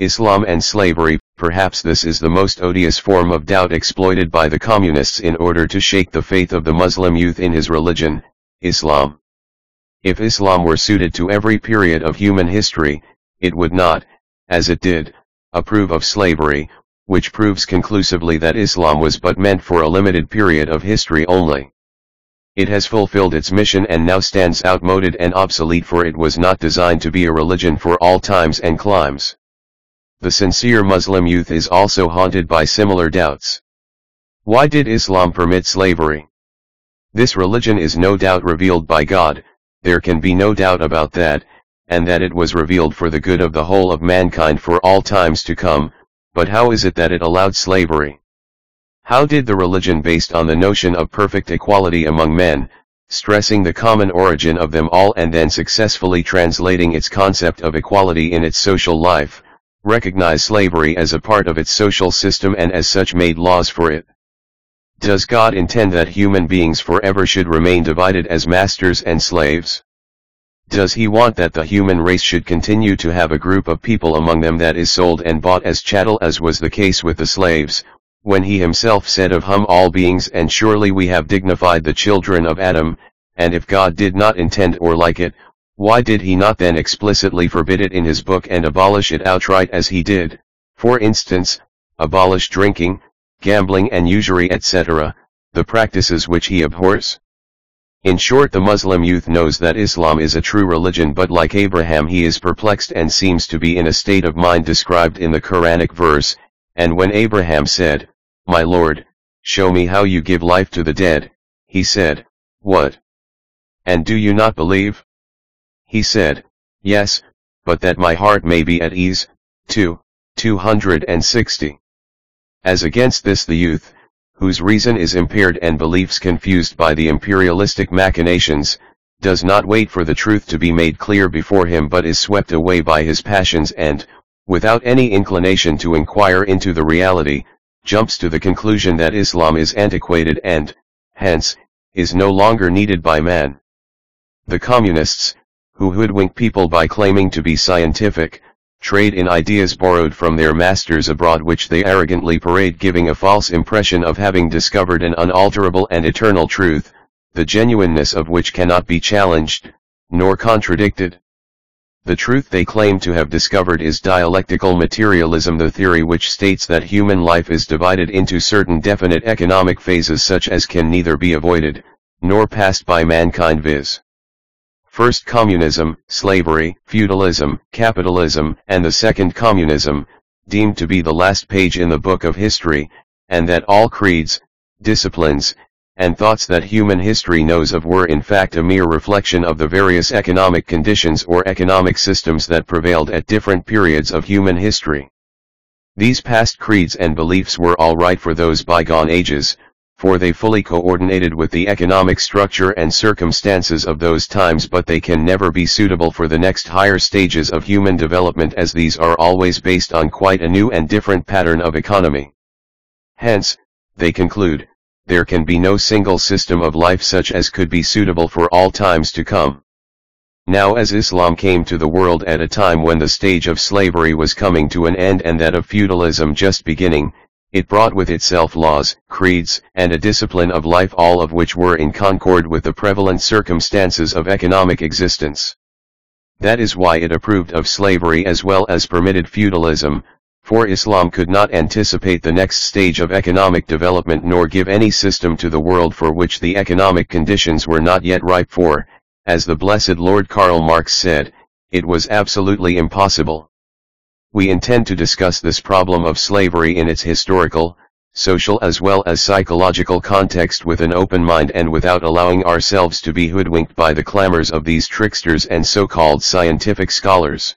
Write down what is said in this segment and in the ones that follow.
Islam and slavery, perhaps this is the most odious form of doubt exploited by the communists in order to shake the faith of the Muslim youth in his religion, Islam. If Islam were suited to every period of human history, it would not, as it did, approve of slavery, which proves conclusively that Islam was but meant for a limited period of history only. It has fulfilled its mission and now stands outmoded and obsolete for it was not designed to be a religion for all times and climes. The sincere Muslim youth is also haunted by similar doubts. Why did Islam permit slavery? This religion is no doubt revealed by God, there can be no doubt about that, and that it was revealed for the good of the whole of mankind for all times to come, but how is it that it allowed slavery? How did the religion based on the notion of perfect equality among men, stressing the common origin of them all and then successfully translating its concept of equality in its social life, recognize slavery as a part of its social system and as such made laws for it. Does God intend that human beings forever should remain divided as masters and slaves? Does he want that the human race should continue to have a group of people among them that is sold and bought as chattel as was the case with the slaves, when he himself said of hum all beings and surely we have dignified the children of Adam, and if God did not intend or like it, why did he not then explicitly forbid it in his book and abolish it outright as he did? For instance, abolish drinking, gambling and usury etc., the practices which he abhors? In short the Muslim youth knows that Islam is a true religion but like Abraham he is perplexed and seems to be in a state of mind described in the Quranic verse, and when Abraham said, My Lord, show me how you give life to the dead, he said, What? And do you not believe? He said, Yes, but that my heart may be at ease, 2, 260. As against this the youth, whose reason is impaired and beliefs confused by the imperialistic machinations, does not wait for the truth to be made clear before him but is swept away by his passions and, without any inclination to inquire into the reality, jumps to the conclusion that Islam is antiquated and, hence, is no longer needed by man. The communists, who hoodwink people by claiming to be scientific, trade in ideas borrowed from their masters abroad which they arrogantly parade giving a false impression of having discovered an unalterable and eternal truth, the genuineness of which cannot be challenged, nor contradicted. The truth they claim to have discovered is dialectical materialism the theory which states that human life is divided into certain definite economic phases such as can neither be avoided, nor passed by mankind viz. First communism, slavery, feudalism, capitalism, and the second communism, deemed to be the last page in the book of history, and that all creeds, disciplines, and thoughts that human history knows of were in fact a mere reflection of the various economic conditions or economic systems that prevailed at different periods of human history. These past creeds and beliefs were all right for those bygone ages, for they fully coordinated with the economic structure and circumstances of those times but they can never be suitable for the next higher stages of human development as these are always based on quite a new and different pattern of economy. Hence, they conclude, there can be no single system of life such as could be suitable for all times to come. Now as Islam came to the world at a time when the stage of slavery was coming to an end and that of feudalism just beginning, it brought with itself laws, creeds, and a discipline of life all of which were in concord with the prevalent circumstances of economic existence. That is why it approved of slavery as well as permitted feudalism, for Islam could not anticipate the next stage of economic development nor give any system to the world for which the economic conditions were not yet ripe for, as the blessed Lord Karl Marx said, it was absolutely impossible. We intend to discuss this problem of slavery in its historical, social as well as psychological context with an open mind and without allowing ourselves to be hoodwinked by the clamors of these tricksters and so-called scientific scholars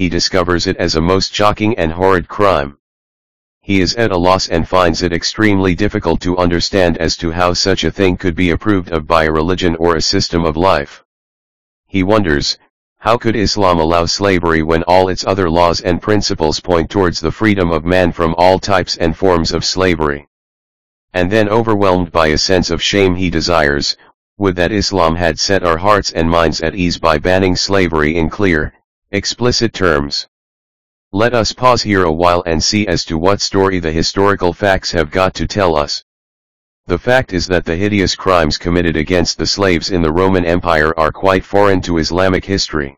he discovers it as a most shocking and horrid crime. He is at a loss and finds it extremely difficult to understand as to how such a thing could be approved of by a religion or a system of life. He wonders, how could Islam allow slavery when all its other laws and principles point towards the freedom of man from all types and forms of slavery? And then overwhelmed by a sense of shame he desires, would that Islam had set our hearts and minds at ease by banning slavery in clear, explicit terms. Let us pause here a while and see as to what story the historical facts have got to tell us. The fact is that the hideous crimes committed against the slaves in the Roman Empire are quite foreign to Islamic history.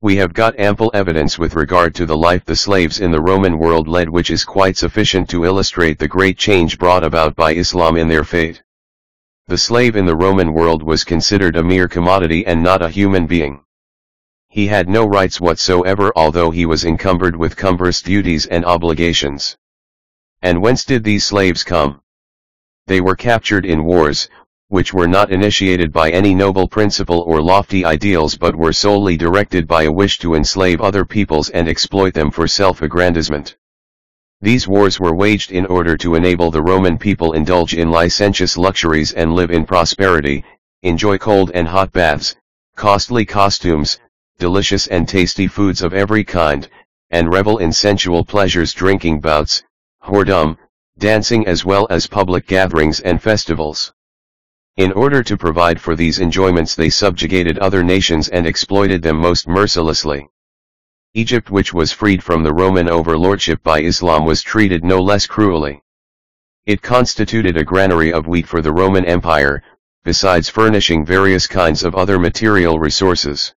We have got ample evidence with regard to the life the slaves in the Roman world led which is quite sufficient to illustrate the great change brought about by Islam in their fate. The slave in the Roman world was considered a mere commodity and not a human being. He had no rights whatsoever although he was encumbered with cumbrous duties and obligations. And whence did these slaves come? They were captured in wars, which were not initiated by any noble principle or lofty ideals but were solely directed by a wish to enslave other peoples and exploit them for self-aggrandizement. These wars were waged in order to enable the Roman people indulge in licentious luxuries and live in prosperity, enjoy cold and hot baths, costly costumes, delicious and tasty foods of every kind, and revel in sensual pleasures drinking bouts, whoredom, dancing as well as public gatherings and festivals. In order to provide for these enjoyments they subjugated other nations and exploited them most mercilessly. Egypt which was freed from the Roman overlordship by Islam was treated no less cruelly. It constituted a granary of wheat for the Roman Empire, besides furnishing various kinds of other material resources.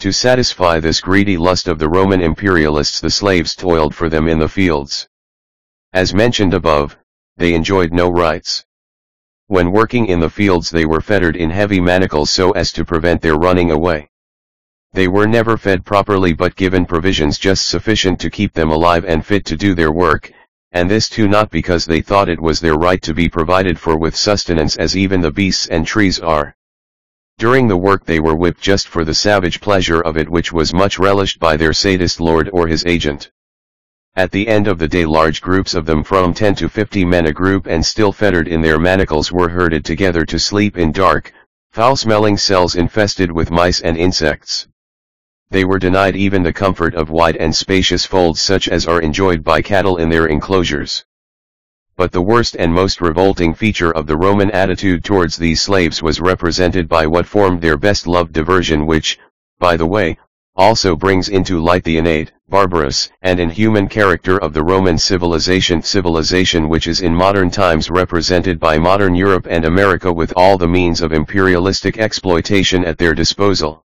To satisfy this greedy lust of the Roman imperialists the slaves toiled for them in the fields. As mentioned above, they enjoyed no rights. When working in the fields they were fettered in heavy manacles so as to prevent their running away. They were never fed properly but given provisions just sufficient to keep them alive and fit to do their work, and this too not because they thought it was their right to be provided for with sustenance as even the beasts and trees are. During the work they were whipped just for the savage pleasure of it which was much relished by their sadist lord or his agent. At the end of the day large groups of them from 10 to 50 men a group and still fettered in their manacles were herded together to sleep in dark, foul-smelling cells infested with mice and insects. They were denied even the comfort of wide and spacious folds such as are enjoyed by cattle in their enclosures. But the worst and most revolting feature of the Roman attitude towards these slaves was represented by what formed their best loved diversion which, by the way, also brings into light the innate, barbarous, and inhuman character of the Roman civilization civilization which is in modern times represented by modern Europe and America with all the means of imperialistic exploitation at their disposal.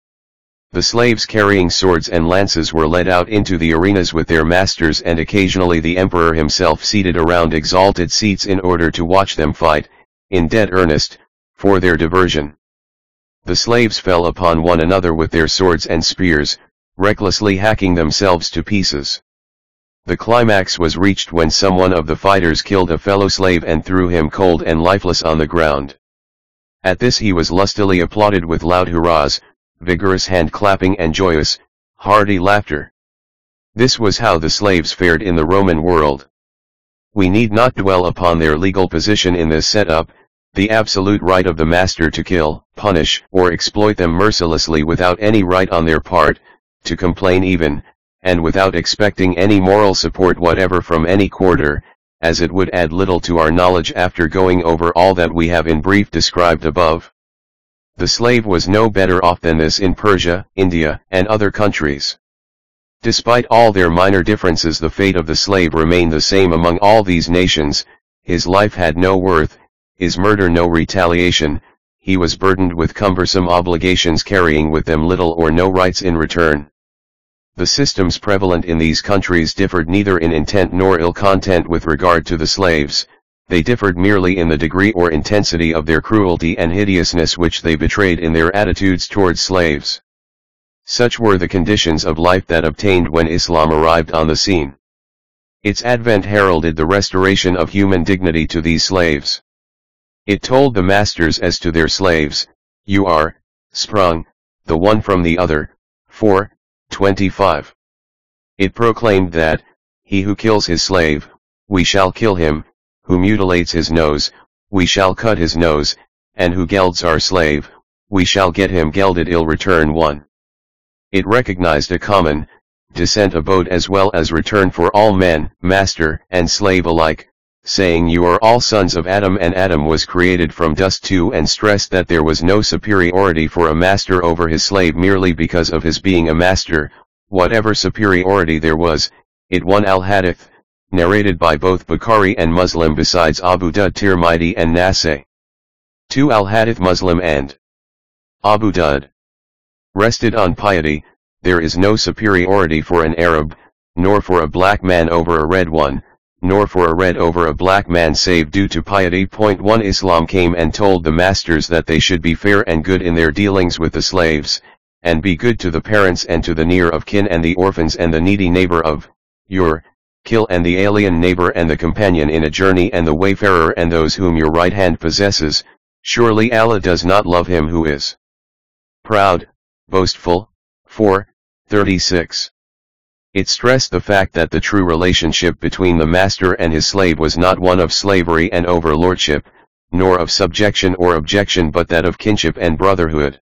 The slaves carrying swords and lances were led out into the arenas with their masters and occasionally the emperor himself seated around exalted seats in order to watch them fight, in dead earnest, for their diversion. The slaves fell upon one another with their swords and spears, recklessly hacking themselves to pieces. The climax was reached when someone of the fighters killed a fellow slave and threw him cold and lifeless on the ground. At this he was lustily applauded with loud hurrahs, vigorous hand clapping and joyous, hearty laughter. This was how the slaves fared in the Roman world. We need not dwell upon their legal position in this setup, the absolute right of the master to kill, punish, or exploit them mercilessly without any right on their part, to complain even, and without expecting any moral support whatever from any quarter, as it would add little to our knowledge after going over all that we have in brief described above. The slave was no better off than this in Persia, India, and other countries. Despite all their minor differences the fate of the slave remained the same among all these nations, his life had no worth, his murder no retaliation, he was burdened with cumbersome obligations carrying with them little or no rights in return. The systems prevalent in these countries differed neither in intent nor ill content with regard to the slaves, they differed merely in the degree or intensity of their cruelty and hideousness which they betrayed in their attitudes towards slaves. Such were the conditions of life that obtained when Islam arrived on the scene. Its advent heralded the restoration of human dignity to these slaves. It told the masters as to their slaves, you are, sprung, the one from the other, 4, 25. It proclaimed that, he who kills his slave, we shall kill him, who mutilates his nose, we shall cut his nose, and who gelds our slave, we shall get him gelded ill return 1. It recognized a common, descent abode as well as return for all men, master and slave alike, saying you are all sons of Adam and Adam was created from dust too and stressed that there was no superiority for a master over his slave merely because of his being a master, whatever superiority there was, it won al-Hadith, narrated by both Bukhari and Muslim besides Abu Dawud Tirmidhi and Nasai. 2 Al-Hadith Muslim and Abu Dawud. Rested on piety, there is no superiority for an Arab, nor for a black man over a red one, nor for a red over a black man save due to piety. Point 1 Islam came and told the masters that they should be fair and good in their dealings with the slaves, and be good to the parents and to the near of kin and the orphans and the needy neighbor of your kill and the alien neighbor and the companion in a journey and the wayfarer and those whom your right hand possesses, surely Allah does not love him who is proud, boastful. 4, 36. It stressed the fact that the true relationship between the master and his slave was not one of slavery and overlordship, nor of subjection or objection but that of kinship and brotherhood.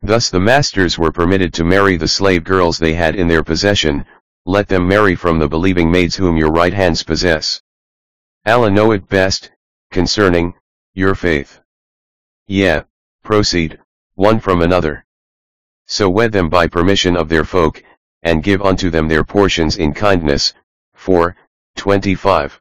Thus the masters were permitted to marry the slave girls they had in their possession, let them marry from the believing maids whom your right hands possess. Allah know it best, concerning, your faith. Yeah, proceed, one from another. So wed them by permission of their folk, and give unto them their portions in kindness. 4, 25.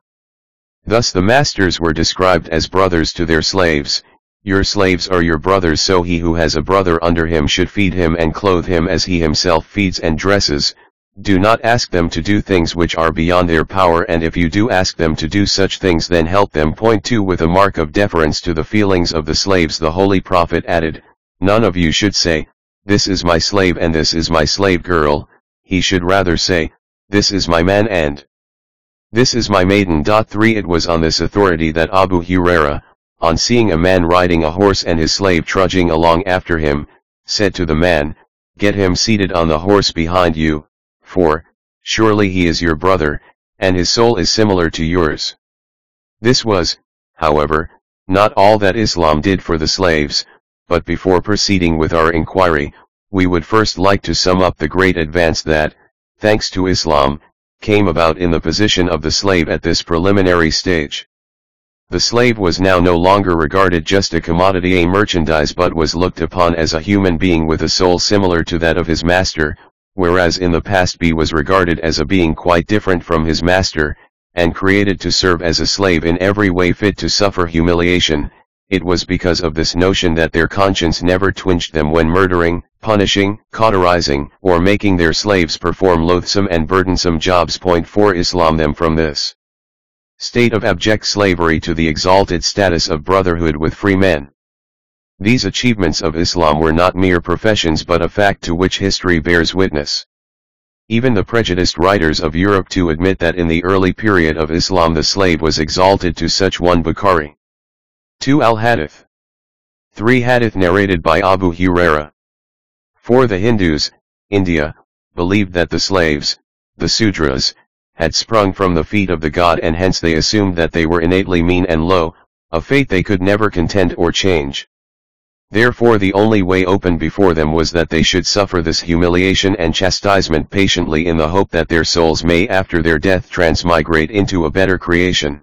Thus the masters were described as brothers to their slaves, your slaves are your brothers so he who has a brother under him should feed him and clothe him as he himself feeds and dresses, do not ask them to do things which are beyond their power and if you do ask them to do such things then help them. Point 2 With a mark of deference to the feelings of the slaves the Holy Prophet added, None of you should say, This is my slave and this is my slave girl, he should rather say, This is my man and This is my maiden. 3 It was on this authority that Abu Huraira, on seeing a man riding a horse and his slave trudging along after him, said to the man, Get him seated on the horse behind you, for, surely he is your brother, and his soul is similar to yours. This was, however, not all that Islam did for the slaves, but before proceeding with our inquiry, we would first like to sum up the great advance that, thanks to Islam, came about in the position of the slave at this preliminary stage. The slave was now no longer regarded just a commodity a merchandise but was looked upon as a human being with a soul similar to that of his master, whereas in the past B was regarded as a being quite different from his master, and created to serve as a slave in every way fit to suffer humiliation, it was because of this notion that their conscience never twinged them when murdering, punishing, cauterizing, or making their slaves perform loathsome and burdensome jobs. Point 4 Islam them from this state of abject slavery to the exalted status of brotherhood with free men. These achievements of Islam were not mere professions but a fact to which history bears witness. Even the prejudiced writers of Europe to admit that in the early period of Islam the slave was exalted to such one Bukhari. 2 Al-Hadith. 3 Hadith narrated by Abu Huraira. 4 The Hindus, India, believed that the slaves, the Sudras, had sprung from the feet of the god and hence they assumed that they were innately mean and low, a fate they could never contend or change. Therefore the only way open before them was that they should suffer this humiliation and chastisement patiently in the hope that their souls may after their death transmigrate into a better creation.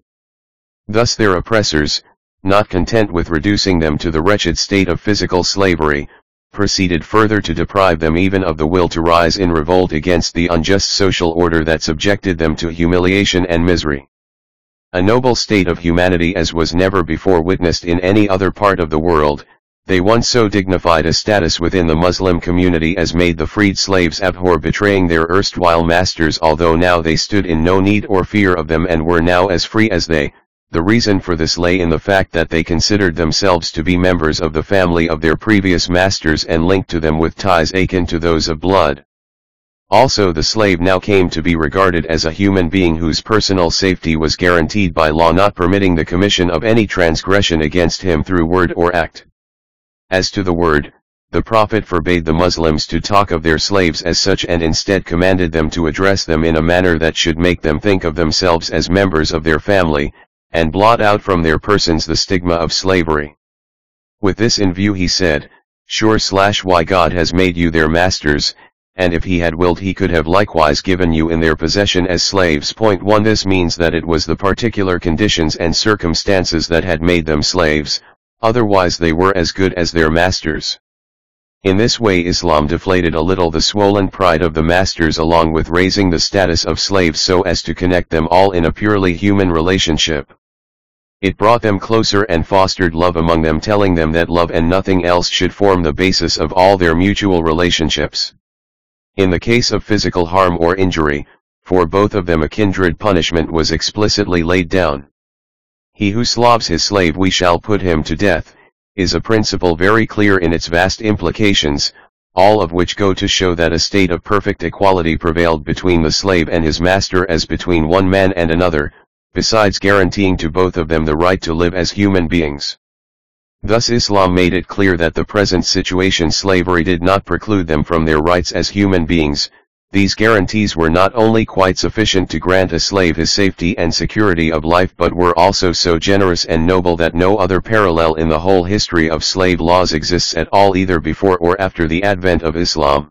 Thus their oppressors, not content with reducing them to the wretched state of physical slavery, proceeded further to deprive them even of the will to rise in revolt against the unjust social order that subjected them to humiliation and misery. A noble state of humanity as was never before witnessed in any other part of the world, they once so dignified a status within the Muslim community as made the freed slaves abhor betraying their erstwhile masters although now they stood in no need or fear of them and were now as free as they, the reason for this lay in the fact that they considered themselves to be members of the family of their previous masters and linked to them with ties akin to those of blood. Also the slave now came to be regarded as a human being whose personal safety was guaranteed by law not permitting the commission of any transgression against him through word or act. As to the word, the Prophet forbade the Muslims to talk of their slaves as such and instead commanded them to address them in a manner that should make them think of themselves as members of their family, and blot out from their persons the stigma of slavery. With this in view he said, Sure slash why God has made you their masters, and if he had willed he could have likewise given you in their possession as slaves. Point 1 This means that it was the particular conditions and circumstances that had made them slaves, otherwise they were as good as their masters. In this way Islam deflated a little the swollen pride of the masters along with raising the status of slaves so as to connect them all in a purely human relationship. It brought them closer and fostered love among them telling them that love and nothing else should form the basis of all their mutual relationships. In the case of physical harm or injury, for both of them a kindred punishment was explicitly laid down. He who slaves his slave we shall put him to death, is a principle very clear in its vast implications, all of which go to show that a state of perfect equality prevailed between the slave and his master as between one man and another, besides guaranteeing to both of them the right to live as human beings. Thus Islam made it clear that the present situation slavery did not preclude them from their rights as human beings, these guarantees were not only quite sufficient to grant a slave his safety and security of life but were also so generous and noble that no other parallel in the whole history of slave laws exists at all either before or after the advent of Islam.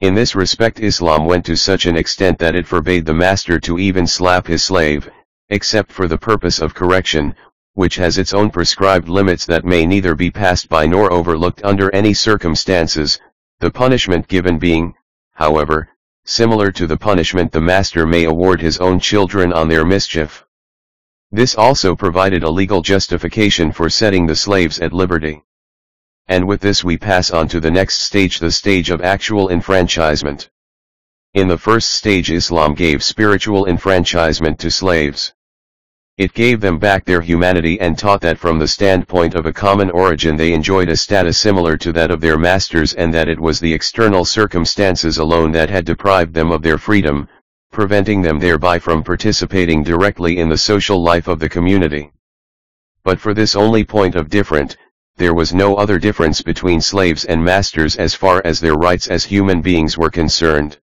In this respect Islam went to such an extent that it forbade the master to even slap his slave, except for the purpose of correction, which has its own prescribed limits that may neither be passed by nor overlooked under any circumstances, the punishment given being, however, similar to the punishment the master may award his own children on their mischief. This also provided a legal justification for setting the slaves at liberty. And with this we pass on to the next stage the stage of actual enfranchisement. In the first stage Islam gave spiritual enfranchisement to slaves. It gave them back their humanity and taught that from the standpoint of a common origin they enjoyed a status similar to that of their masters and that it was the external circumstances alone that had deprived them of their freedom, preventing them thereby from participating directly in the social life of the community. But for this only point of different, there was no other difference between slaves and masters as far as their rights as human beings were concerned.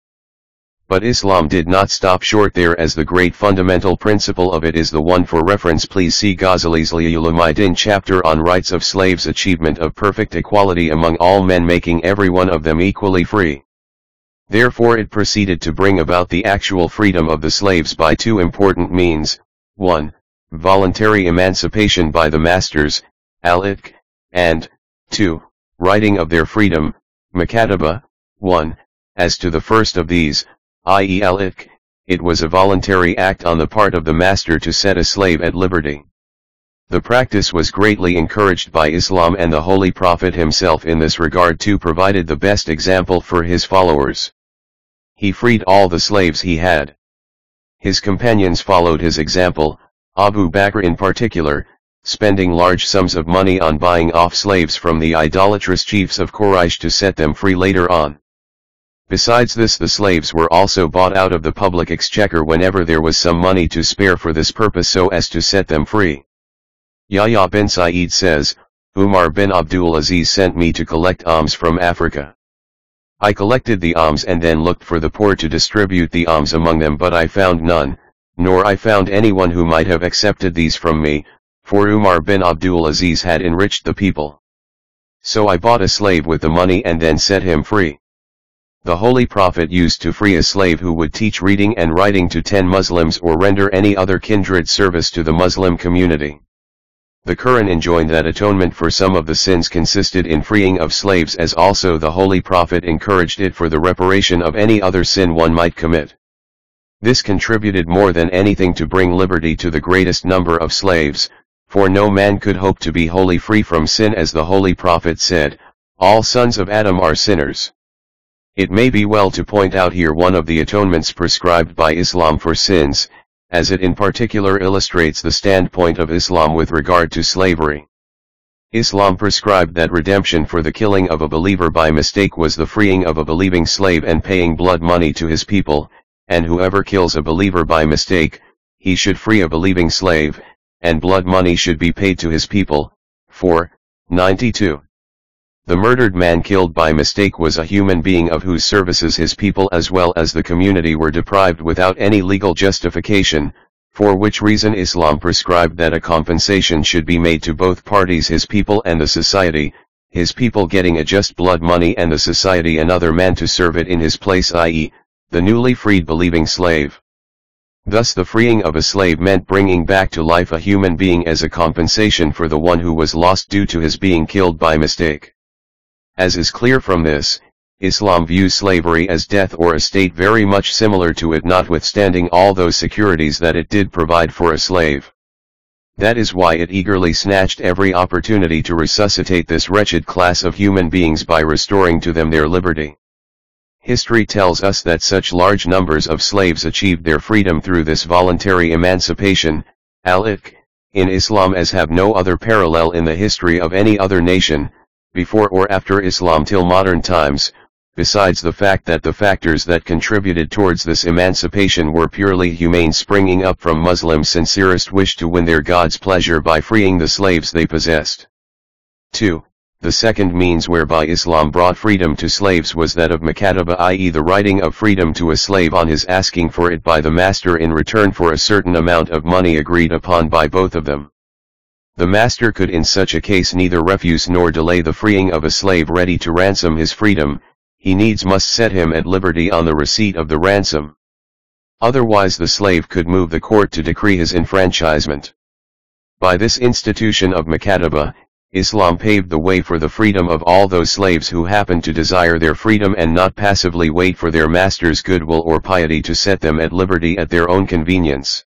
But Islam did not stop short there as the great fundamental principle of it is the one for reference please see Ghazali's Ulumuddin chapter on rights of slaves achievement of perfect equality among all men making every one of them equally free. Therefore it proceeded to bring about the actual freedom of the slaves by two important means, 1. Voluntary emancipation by the masters, al-itq, and, 2. Writing of their freedom, Makataba, 1. As to the first of these, i.e. al-itq, it was a voluntary act on the part of the master to set a slave at liberty. The practice was greatly encouraged by Islam and the Holy Prophet himself in this regard too provided the best example for his followers. He freed all the slaves he had. His companions followed his example, Abu Bakr in particular, spending large sums of money on buying off slaves from the idolatrous chiefs of Quraysh to set them free later on. Besides this the slaves were also bought out of the public exchequer whenever there was some money to spare for this purpose so as to set them free. Yahya bin Sa'id says, Umar bin Abdul Aziz sent me to collect alms from Africa. I collected the alms and then looked for the poor to distribute the alms among them but I found none, nor I found anyone who might have accepted these from me, for Umar bin Abdul Aziz had enriched the people. So I bought a slave with the money and then set him free. The Holy Prophet used to free a slave who would teach reading and writing to ten Muslims or render any other kindred service to the Muslim community. The Quran enjoined that atonement for some of the sins consisted in freeing of slaves as also the Holy Prophet encouraged it for the reparation of any other sin one might commit. This contributed more than anything to bring liberty to the greatest number of slaves, for no man could hope to be wholly free from sin as the Holy Prophet said, all sons of Adam are sinners. It may be well to point out here one of the atonements prescribed by Islam for sins, as it in particular illustrates the standpoint of Islam with regard to slavery. Islam prescribed that redemption for the killing of a believer by mistake was the freeing of a believing slave and paying blood money to his people, and whoever kills a believer by mistake, he should free a believing slave, and blood money should be paid to his people. 4. 92. The murdered man killed by mistake was a human being of whose services his people as well as the community were deprived without any legal justification, for which reason Islam prescribed that a compensation should be made to both parties his people and the society, his people getting a just blood money and the society another man to serve it in his place i.e., the newly freed believing slave. Thus the freeing of a slave meant bringing back to life a human being as a compensation for the one who was lost due to his being killed by mistake. As is clear from this, Islam views slavery as death or a state very much similar to it notwithstanding all those securities that it did provide for a slave. That is why it eagerly snatched every opportunity to resuscitate this wretched class of human beings by restoring to them their liberty. History tells us that such large numbers of slaves achieved their freedom through this voluntary emancipation, al-itq, in Islam as have no other parallel in the history of any other nation, before or after Islam till modern times, besides the fact that the factors that contributed towards this emancipation were purely humane springing up from Muslims' sincerest wish to win their God's pleasure by freeing the slaves they possessed. 2. The second means whereby Islam brought freedom to slaves was that of makataba i.e. the writing of freedom to a slave on his asking for it by the master in return for a certain amount of money agreed upon by both of them. The master could in such a case neither refuse nor delay the freeing of a slave ready to ransom his freedom, he needs must set him at liberty on the receipt of the ransom. Otherwise the slave could move the court to decree his enfranchisement. By this institution of Makataba, Islam paved the way for the freedom of all those slaves who happen to desire their freedom and not passively wait for their master's goodwill or piety to set them at liberty at their own convenience.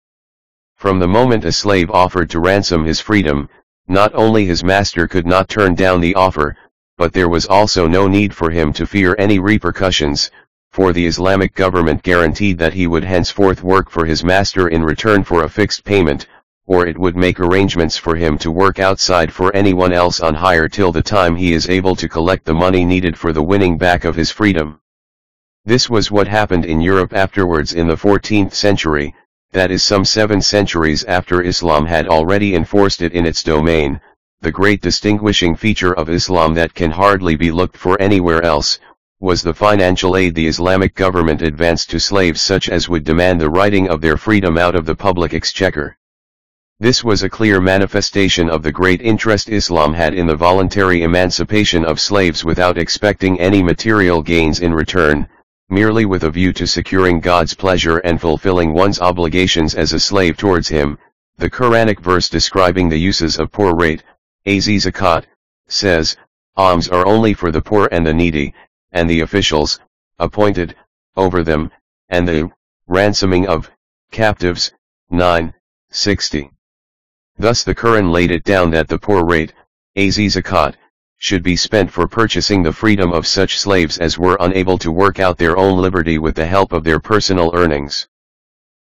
From the moment a slave offered to ransom his freedom, not only his master could not turn down the offer, but there was also no need for him to fear any repercussions, for the Islamic government guaranteed that he would henceforth work for his master in return for a fixed payment, or it would make arrangements for him to work outside for anyone else on hire till the time he is able to collect the money needed for the winning back of his freedom. This was what happened in Europe afterwards in the 14th century, that is some seven centuries after Islam had already enforced it in its domain, the great distinguishing feature of Islam that can hardly be looked for anywhere else, was the financial aid the Islamic government advanced to slaves such as would demand the writing of their freedom out of the public exchequer. This was a clear manifestation of the great interest Islam had in the voluntary emancipation of slaves without expecting any material gains in return, merely with a view to securing God's pleasure and fulfilling one's obligations as a slave towards him, the Quranic verse describing the uses of poor rate, az zakat, says, alms are only for the poor and the needy, and the officials, appointed, over them, and the ransoming of captives, 9, 60. Thus the Quran laid it down that the poor rate, az zakat, should be spent for purchasing the freedom of such slaves as were unable to work out their own liberty with the help of their personal earnings.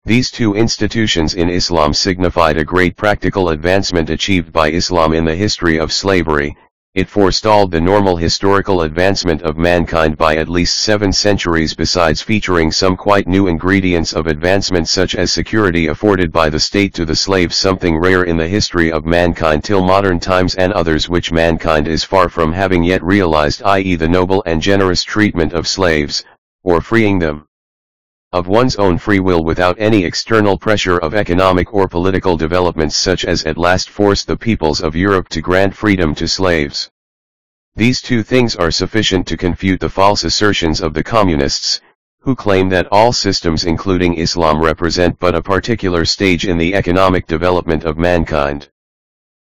These two institutions in Islam signified a great practical advancement achieved by Islam in the history of slavery, it forestalled the normal historical advancement of mankind by at least seven centuries besides featuring some quite new ingredients of advancement such as security afforded by the state to the slave something rare in the history of mankind till modern times and others which mankind is far from having yet realized i.e. the noble and generous treatment of slaves, or freeing them of one's own free will without any external pressure of economic or political developments such as at last forced the peoples of Europe to grant freedom to slaves. These two things are sufficient to confute the false assertions of the communists, who claim that all systems including Islam represent but a particular stage in the economic development of mankind.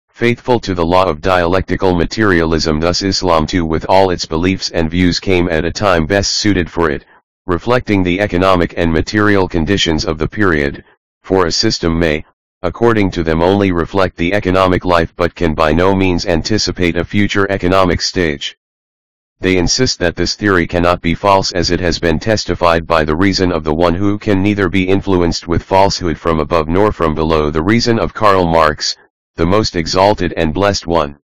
Faithful to the law of dialectical materialism thus Islam too with all its beliefs and views came at a time best suited for it, reflecting the economic and material conditions of the period, for a system may, according to them only reflect the economic life but can by no means anticipate a future economic stage. They insist that this theory cannot be false as it has been testified by the reason of the one who can neither be influenced with falsehood from above nor from below the reason of Karl Marx, the most exalted and blessed one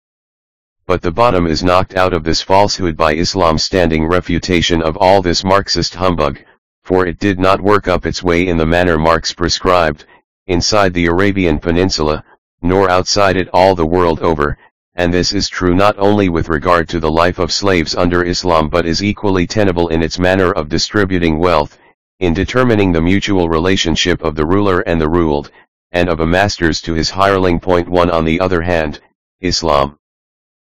but the bottom is knocked out of this falsehood by Islam's standing refutation of all this Marxist humbug, for it did not work up its way in the manner Marx prescribed, inside the Arabian Peninsula, nor outside it all the world over, and this is true not only with regard to the life of slaves under Islam but is equally tenable in its manner of distributing wealth, in determining the mutual relationship of the ruler and the ruled, and of a master's to his hireling. Point 1 On the other hand, Islam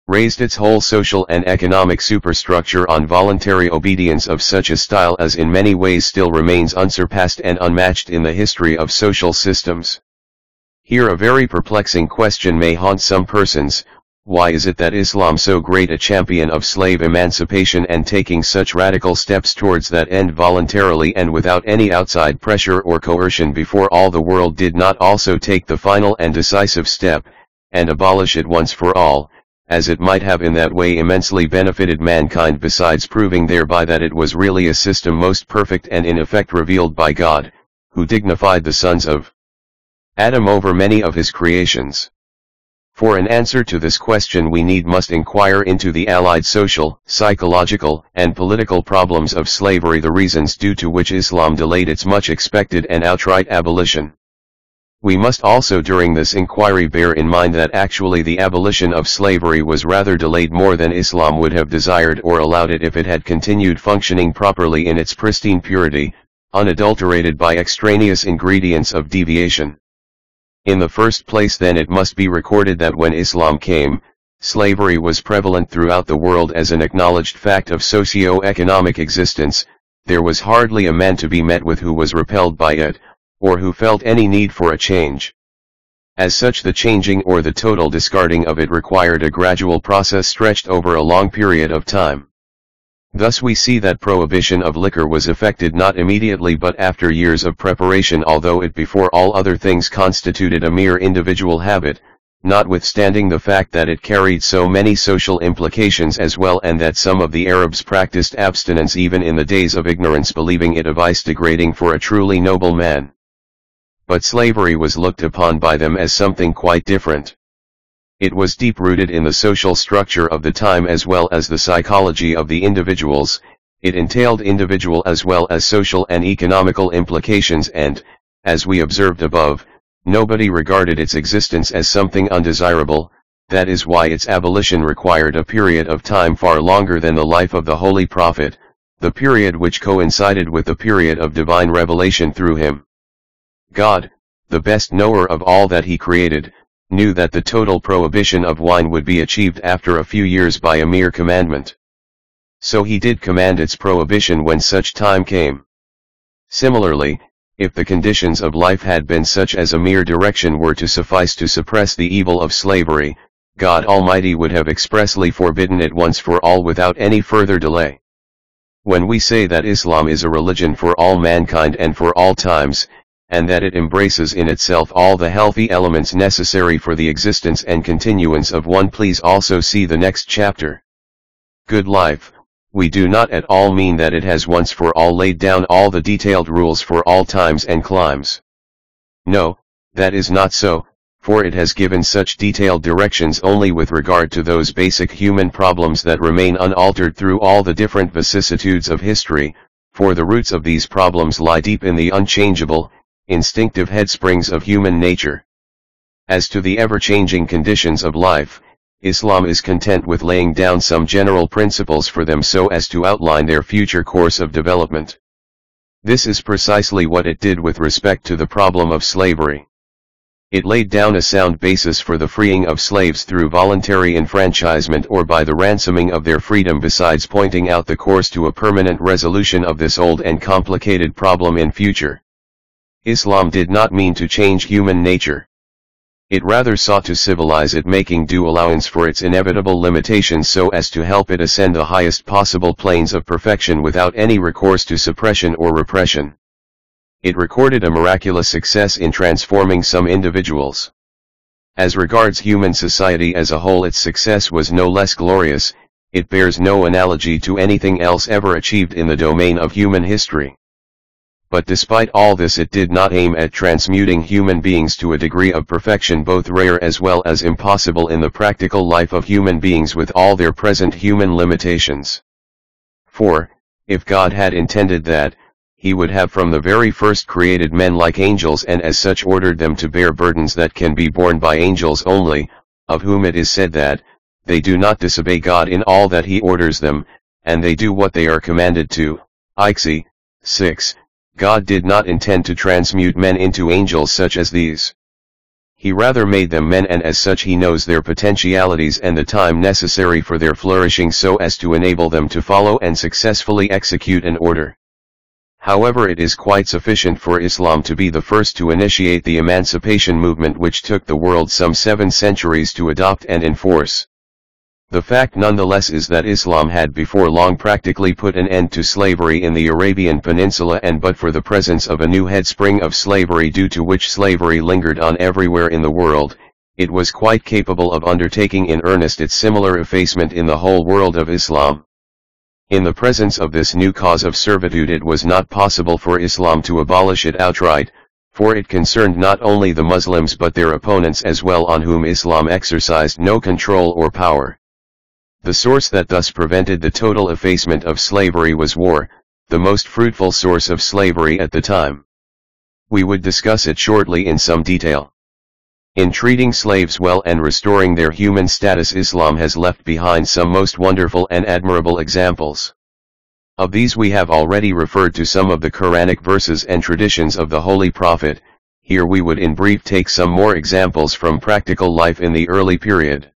raised its whole social and economic superstructure on voluntary obedience of such a style as in many ways still remains unsurpassed and unmatched in the history of social systems. Here a very perplexing question may haunt some persons, why is it that Islam so great a champion of slave emancipation and taking such radical steps towards that end voluntarily and without any outside pressure or coercion before all the world did not also take the final and decisive step, and abolish it once for all, as it might have in that way immensely benefited mankind besides proving thereby that it was really a system most perfect and in effect revealed by God, who dignified the sons of Adam over many of his creations. For an answer to this question we need must inquire into the allied social, psychological, and political problems of slavery the reasons due to which Islam delayed its much expected and outright abolition. We must also during this inquiry bear in mind that actually the abolition of slavery was rather delayed more than Islam would have desired or allowed it if it had continued functioning properly in its pristine purity, unadulterated by extraneous ingredients of deviation. In the first place then it must be recorded that when Islam came, slavery was prevalent throughout the world as an acknowledged fact of socio-economic existence, there was hardly a man to be met with who was repelled by it, or who felt any need for a change. As such the changing or the total discarding of it required a gradual process stretched over a long period of time. Thus we see that prohibition of liquor was effected not immediately but after years of preparation although it before all other things constituted a mere individual habit, notwithstanding the fact that it carried so many social implications as well and that some of the Arabs practiced abstinence even in the days of ignorance believing it a vice degrading for a truly noble man but slavery was looked upon by them as something quite different. It was deep-rooted in the social structure of the time as well as the psychology of the individuals, it entailed individual as well as social and economical implications and, as we observed above, nobody regarded its existence as something undesirable, that is why its abolition required a period of time far longer than the life of the Holy Prophet, the period which coincided with the period of divine revelation through him. God, the best knower of all that he created, knew that the total prohibition of wine would be achieved after a few years by a mere commandment. So he did command its prohibition when such time came. Similarly, if the conditions of life had been such as a mere direction were to suffice to suppress the evil of slavery, God Almighty would have expressly forbidden it once for all without any further delay. When we say that Islam is a religion for all mankind and for all times, and that it embraces in itself all the healthy elements necessary for the existence and continuance of one please also see the next chapter. Good life, we do not at all mean that it has once for all laid down all the detailed rules for all times and climes. No, that is not so, for it has given such detailed directions only with regard to those basic human problems that remain unaltered through all the different vicissitudes of history, for the roots of these problems lie deep in the unchangeable, instinctive headsprings of human nature. As to the ever-changing conditions of life, Islam is content with laying down some general principles for them so as to outline their future course of development. This is precisely what it did with respect to the problem of slavery. It laid down a sound basis for the freeing of slaves through voluntary enfranchisement or by the ransoming of their freedom besides pointing out the course to a permanent resolution of this old and complicated problem in future. Islam did not mean to change human nature. It rather sought to civilize it making due allowance for its inevitable limitations so as to help it ascend the highest possible planes of perfection without any recourse to suppression or repression. It recorded a miraculous success in transforming some individuals. As regards human society as a whole its success was no less glorious, it bears no analogy to anything else ever achieved in the domain of human history. But despite all this it did not aim at transmuting human beings to a degree of perfection both rare as well as impossible in the practical life of human beings with all their present human limitations. For, if God had intended that, he would have from the very first created men like angels and as such ordered them to bear burdens that can be borne by angels only, of whom it is said that, they do not disobey God in all that he orders them, and they do what they are commanded to. Ixi, 6. God did not intend to transmute men into angels such as these. He rather made them men and as such he knows their potentialities and the time necessary for their flourishing so as to enable them to follow and successfully execute an order. However it is quite sufficient for Islam to be the first to initiate the emancipation movement which took the world some seven centuries to adopt and enforce. The fact nonetheless is that Islam had before long practically put an end to slavery in the Arabian Peninsula and but for the presence of a new headspring of slavery due to which slavery lingered on everywhere in the world, it was quite capable of undertaking in earnest its similar effacement in the whole world of Islam. In the presence of this new cause of servitude it was not possible for Islam to abolish it outright, for it concerned not only the Muslims but their opponents as well on whom Islam exercised no control or power. The source that thus prevented the total effacement of slavery was war, the most fruitful source of slavery at the time. We would discuss it shortly in some detail. In treating slaves well and restoring their human status Islam has left behind some most wonderful and admirable examples. Of these we have already referred to some of the Quranic verses and traditions of the Holy Prophet, here we would in brief take some more examples from practical life in the early period.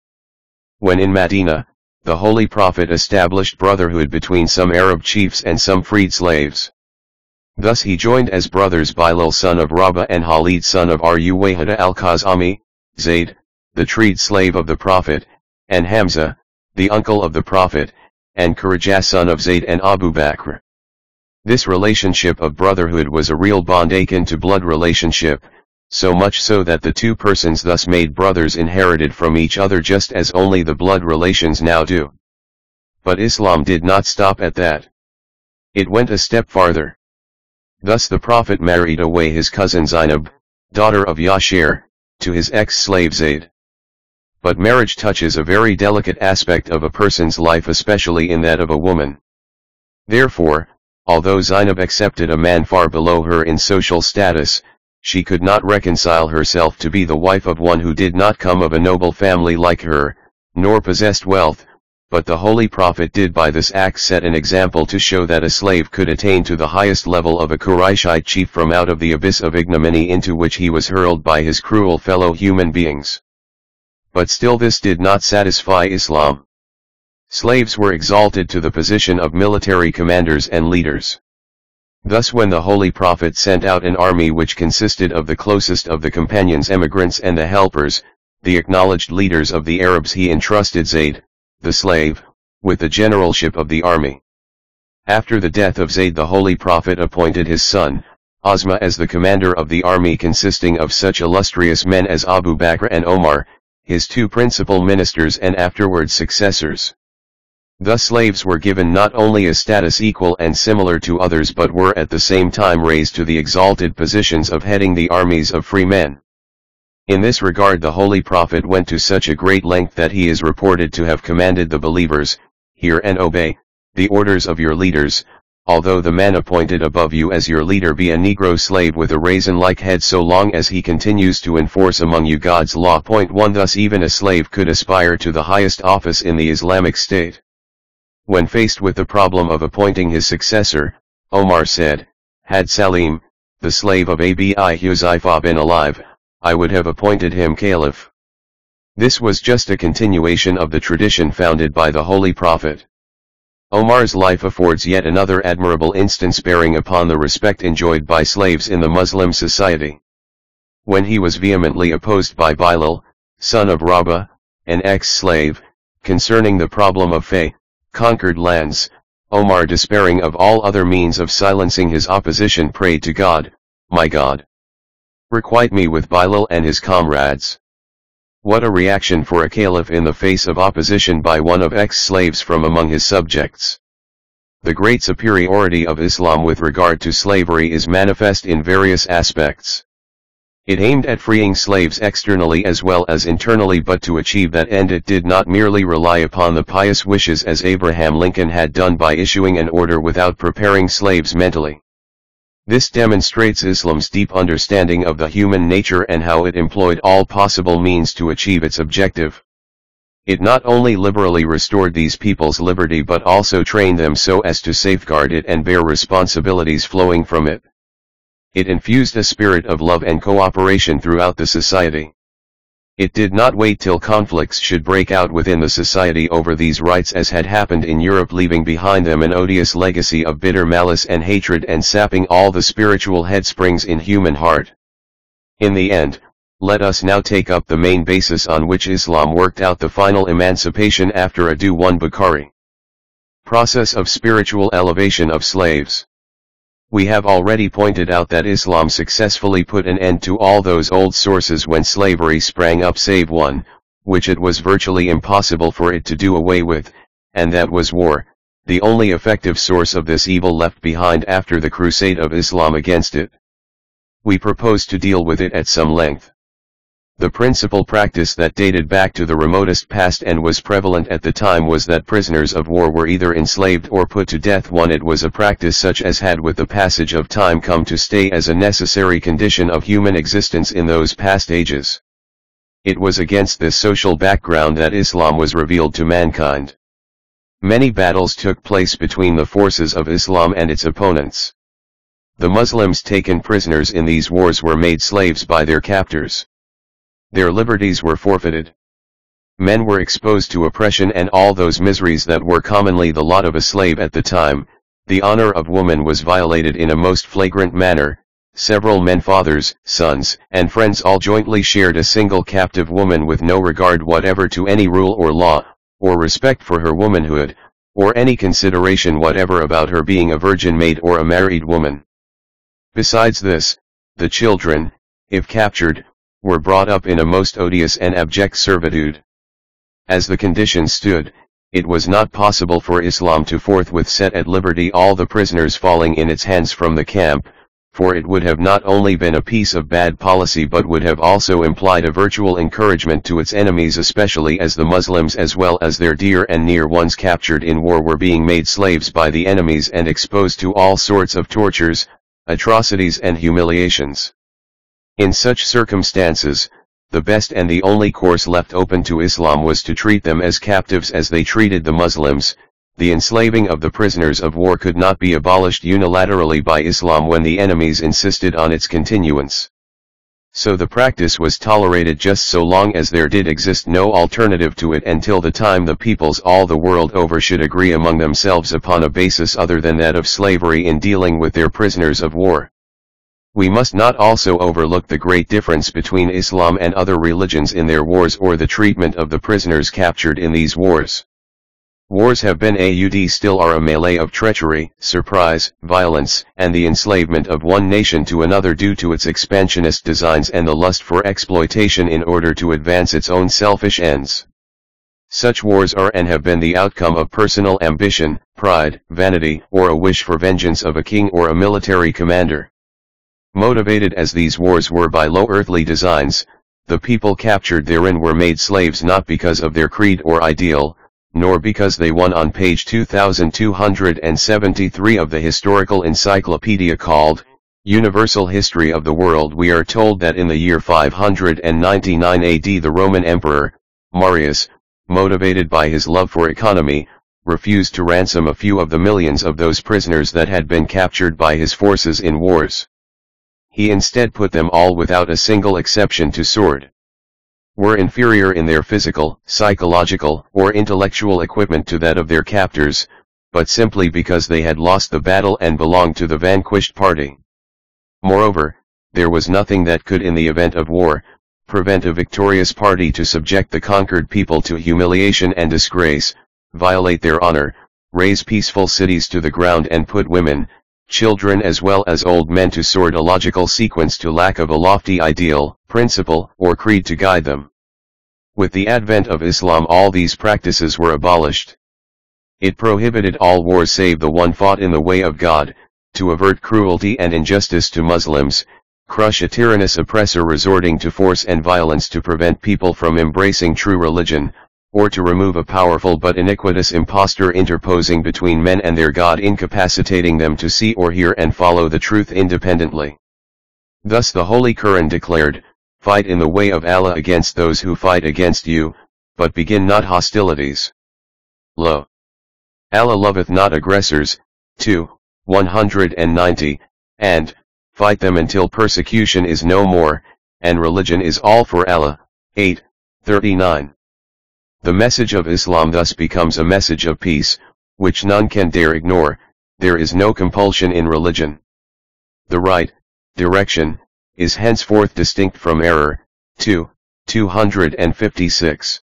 When in Medina, the Holy Prophet established brotherhood between some Arab chiefs and some freed slaves. Thus he joined as brothers Bilal son of Rabah and Khalid son of Ruwayhada al-Khazami, Zayd, the freed slave of the Prophet, and Hamza, the uncle of the Prophet, and Kharija son of Zayd and Abu Bakr. This relationship of brotherhood was a real bond akin to blood relationship, so much so that the two persons thus made brothers inherited from each other just as only the blood relations now do. But Islam did not stop at that. It went a step farther. Thus the Prophet married away his cousin Zainab, daughter of Yashir, to his ex-slave Zayd. But marriage touches a very delicate aspect of a person's life especially in that of a woman. Therefore, although Zainab accepted a man far below her in social status, she could not reconcile herself to be the wife of one who did not come of a noble family like her, nor possessed wealth, but the Holy Prophet did by this act set an example to show that a slave could attain to the highest level of a Qurayshite chief from out of the abyss of ignominy into which he was hurled by his cruel fellow human beings. But still this did not satisfy Islam. Slaves were exalted to the position of military commanders and leaders. Thus when the Holy Prophet sent out an army which consisted of the closest of the companions emigrants and the helpers, the acknowledged leaders of the Arabs he entrusted Zayd, the slave, with the generalship of the army. After the death of Zayd the Holy Prophet appointed his son, Osama as the commander of the army consisting of such illustrious men as Abu Bakr and Omar, his two principal ministers and afterwards successors. Thus slaves were given not only a status equal and similar to others but were at the same time raised to the exalted positions of heading the armies of free men. In this regard the Holy Prophet went to such a great length that he is reported to have commanded the believers, hear and obey, the orders of your leaders, although the man appointed above you as your leader be a Negro slave with a raisin-like head so long as he continues to enforce among you God's law. Point 1 Thus even a slave could aspire to the highest office in the Islamic State. When faced with the problem of appointing his successor, Omar said, had Salim, the slave of Abi Huzaifa been alive, I would have appointed him caliph. This was just a continuation of the tradition founded by the Holy Prophet. Omar's life affords yet another admirable instance bearing upon the respect enjoyed by slaves in the Muslim society. When he was vehemently opposed by Bilal, son of Rabah, an ex-slave, concerning the problem of Fay, conquered lands, Omar despairing of all other means of silencing his opposition prayed to God, My God! Requite me with Bilal and his comrades. What a reaction for a caliph in the face of opposition by one of ex-slaves from among his subjects. The great superiority of Islam with regard to slavery is manifest in various aspects. It aimed at freeing slaves externally as well as internally but to achieve that end it did not merely rely upon the pious wishes as Abraham Lincoln had done by issuing an order without preparing slaves mentally. This demonstrates Islam's deep understanding of the human nature and how it employed all possible means to achieve its objective. It not only liberally restored these people's liberty but also trained them so as to safeguard it and bear responsibilities flowing from it. It infused a spirit of love and cooperation throughout the society. It did not wait till conflicts should break out within the society over these rights as had happened in Europe leaving behind them an odious legacy of bitter malice and hatred and sapping all the spiritual headsprings in human heart. In the end, let us now take up the main basis on which Islam worked out the final emancipation after Adu 1 Bukhari. Process of spiritual elevation of slaves. We have already pointed out that Islam successfully put an end to all those old sources when slavery sprang up save one, which it was virtually impossible for it to do away with, and that was war, the only effective source of this evil left behind after the crusade of Islam against it. We propose to deal with it at some length. The principal practice that dated back to the remotest past and was prevalent at the time was that prisoners of war were either enslaved or put to death one it was a practice such as had with the passage of time come to stay as a necessary condition of human existence in those past ages. It was against this social background that Islam was revealed to mankind. Many battles took place between the forces of Islam and its opponents. The Muslims taken prisoners in these wars were made slaves by their captors their liberties were forfeited. Men were exposed to oppression and all those miseries that were commonly the lot of a slave at the time, the honor of woman was violated in a most flagrant manner, several men fathers, sons, and friends all jointly shared a single captive woman with no regard whatever to any rule or law, or respect for her womanhood, or any consideration whatever about her being a virgin maid or a married woman. Besides this, the children, if captured, were brought up in a most odious and abject servitude. As the conditions stood, it was not possible for Islam to forthwith set at liberty all the prisoners falling in its hands from the camp, for it would have not only been a piece of bad policy but would have also implied a virtual encouragement to its enemies especially as the Muslims as well as their dear and near ones captured in war were being made slaves by the enemies and exposed to all sorts of tortures, atrocities and humiliations. In such circumstances, the best and the only course left open to Islam was to treat them as captives as they treated the Muslims, the enslaving of the prisoners of war could not be abolished unilaterally by Islam when the enemies insisted on its continuance. So the practice was tolerated just so long as there did exist no alternative to it until the time the peoples all the world over should agree among themselves upon a basis other than that of slavery in dealing with their prisoners of war. We must not also overlook the great difference between Islam and other religions in their wars or the treatment of the prisoners captured in these wars. Wars have been AUD still are a melee of treachery, surprise, violence, and the enslavement of one nation to another due to its expansionist designs and the lust for exploitation in order to advance its own selfish ends. Such wars are and have been the outcome of personal ambition, pride, vanity, or a wish for vengeance of a king or a military commander. Motivated as these wars were by low earthly designs, the people captured therein were made slaves not because of their creed or ideal, nor because they won. On page 2273 of the historical encyclopedia called, Universal History of the World we are told that in the year 599 AD the Roman Emperor, Marius, motivated by his love for economy, refused to ransom a few of the millions of those prisoners that had been captured by his forces in wars he instead put them all without a single exception to sword. Were inferior in their physical, psychological, or intellectual equipment to that of their captors, but simply because they had lost the battle and belonged to the vanquished party. Moreover, there was nothing that could in the event of war, prevent a victorious party to subject the conquered people to humiliation and disgrace, violate their honor, raze peaceful cities to the ground and put women, children as well as old men to sort a logical sequence to lack of a lofty ideal, principle, or creed to guide them. With the advent of Islam all these practices were abolished. It prohibited all wars save the one fought in the way of God, to avert cruelty and injustice to Muslims, crush a tyrannous oppressor resorting to force and violence to prevent people from embracing true religion, or to remove a powerful but iniquitous impostor interposing between men and their God incapacitating them to see or hear and follow the truth independently. Thus the Holy Quran declared, Fight in the way of Allah against those who fight against you, but begin not hostilities. Lo. Allah loveth not aggressors, 2, 190, and, fight them until persecution is no more, and religion is all for Allah, 8, 39. The message of Islam thus becomes a message of peace, which none can dare ignore, there is no compulsion in religion. The right, direction, is henceforth distinct from error, 2, 256.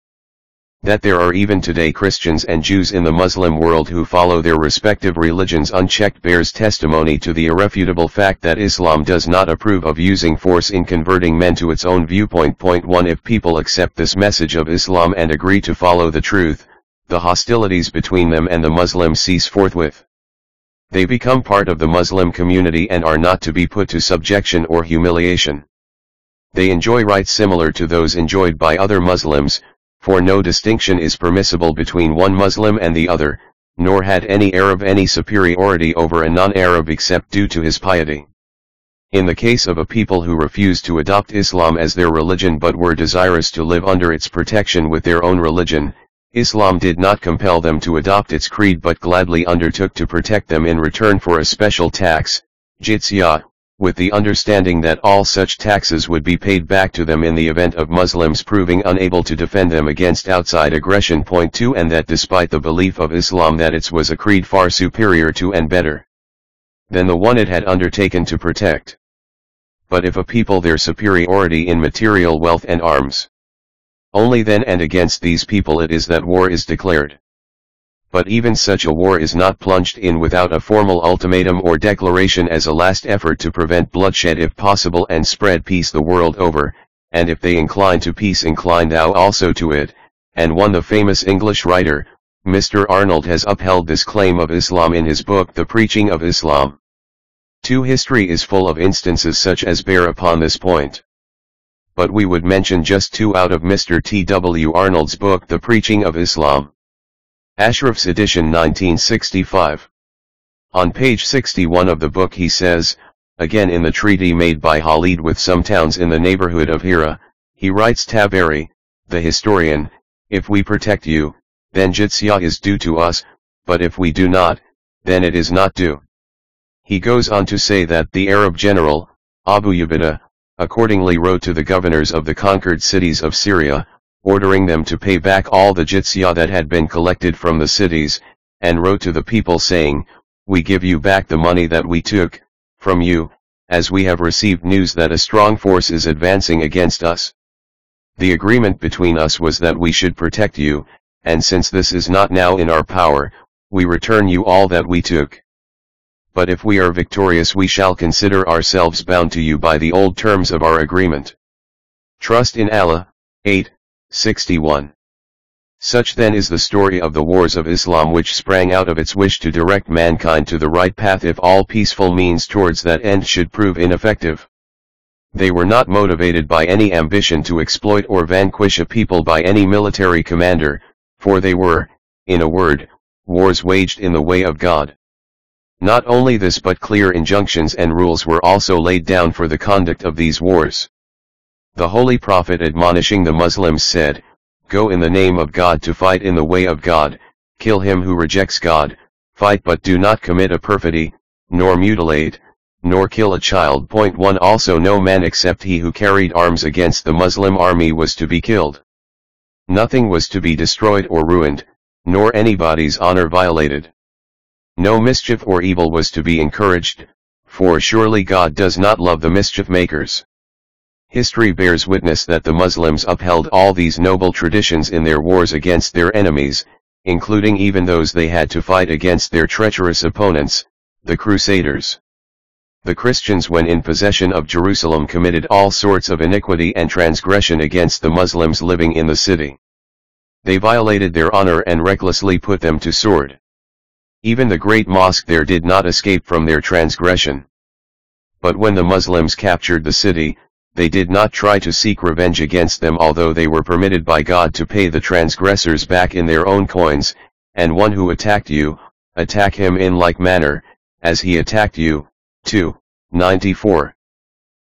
That there are even today Christians and Jews in the Muslim world who follow their respective religions unchecked bears testimony to the irrefutable fact that Islam does not approve of using force in converting men to its own viewpoint. Point 1 If people accept this message of Islam and agree to follow the truth, the hostilities between them and the Muslims cease forthwith. They become part of the Muslim community and are not to be put to subjection or humiliation. They enjoy rights similar to those enjoyed by other Muslims, for no distinction is permissible between one Muslim and the other, nor had any Arab any superiority over a non-Arab except due to his piety. In the case of a people who refused to adopt Islam as their religion but were desirous to live under its protection with their own religion, Islam did not compel them to adopt its creed but gladly undertook to protect them in return for a special tax, jizya, with the understanding that all such taxes would be paid back to them in the event of Muslims proving unable to defend them against outside aggression. Point 2 And that despite the belief of Islam that its was a creed far superior to and better than the one it had undertaken to protect. But if a people their superiority in material wealth and arms, only then and against these people it is that war is declared but even such a war is not plunged in without a formal ultimatum or declaration as a last effort to prevent bloodshed if possible and spread peace the world over, and if they incline to peace incline thou also to it, and one the famous English writer, Mr. Arnold has upheld this claim of Islam in his book The Preaching of Islam. 2. History is full of instances such as bear upon this point. But we would mention just two out of Mr. T. W. Arnold's book The Preaching of Islam. Ashraf's edition 1965. On page 61 of the book he says, again in the treaty made by Khalid with some towns in the neighborhood of Hira, he writes Tabari, the historian, if we protect you, then jizya is due to us, but if we do not, then it is not due. He goes on to say that the Arab general, Abu Ubaidah, accordingly wrote to the governors of the conquered cities of Syria, ordering them to pay back all the jizya that had been collected from the cities, and wrote to the people saying, We give you back the money that we took, from you, as we have received news that a strong force is advancing against us. The agreement between us was that we should protect you, and since this is not now in our power, we return you all that we took. But if we are victorious we shall consider ourselves bound to you by the old terms of our agreement. Trust in Allah, 8, 61. Such then is the story of the wars of Islam which sprang out of its wish to direct mankind to the right path if all peaceful means towards that end should prove ineffective. They were not motivated by any ambition to exploit or vanquish a people by any military commander, for they were, in a word, wars waged in the way of God. Not only this but clear injunctions and rules were also laid down for the conduct of these wars. The Holy Prophet admonishing the Muslims said, Go in the name of God to fight in the way of God, kill him who rejects God, fight but do not commit a perfidy, nor mutilate, nor kill a child. Point 1 Also no man except he who carried arms against the Muslim army was to be killed. Nothing was to be destroyed or ruined, nor anybody's honor violated. No mischief or evil was to be encouraged, for surely God does not love the mischief makers. History bears witness that the Muslims upheld all these noble traditions in their wars against their enemies, including even those they had to fight against their treacherous opponents, the Crusaders. The Christians when in possession of Jerusalem committed all sorts of iniquity and transgression against the Muslims living in the city. They violated their honor and recklessly put them to sword. Even the great mosque there did not escape from their transgression. But when the Muslims captured the city, they did not try to seek revenge against them although they were permitted by God to pay the transgressors back in their own coins, and one who attacked you, attack him in like manner, as he attacked you. 2. 94.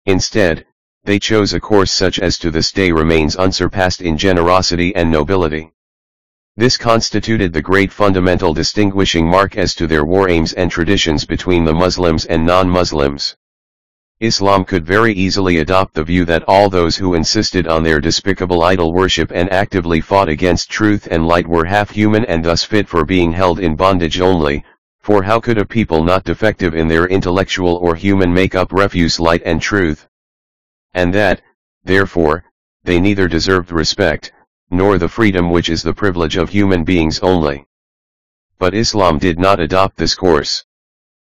Instead, they chose a course such as to this day remains unsurpassed in generosity and nobility. This constituted the great fundamental distinguishing mark as to their war aims and traditions between the Muslims and non-Muslims. Islam could very easily adopt the view that all those who insisted on their despicable idol worship and actively fought against truth and light were half human and thus fit for being held in bondage only, for how could a people not defective in their intellectual or human makeup refuse light and truth? And that, therefore, they neither deserved respect, nor the freedom which is the privilege of human beings only. But Islam did not adopt this course.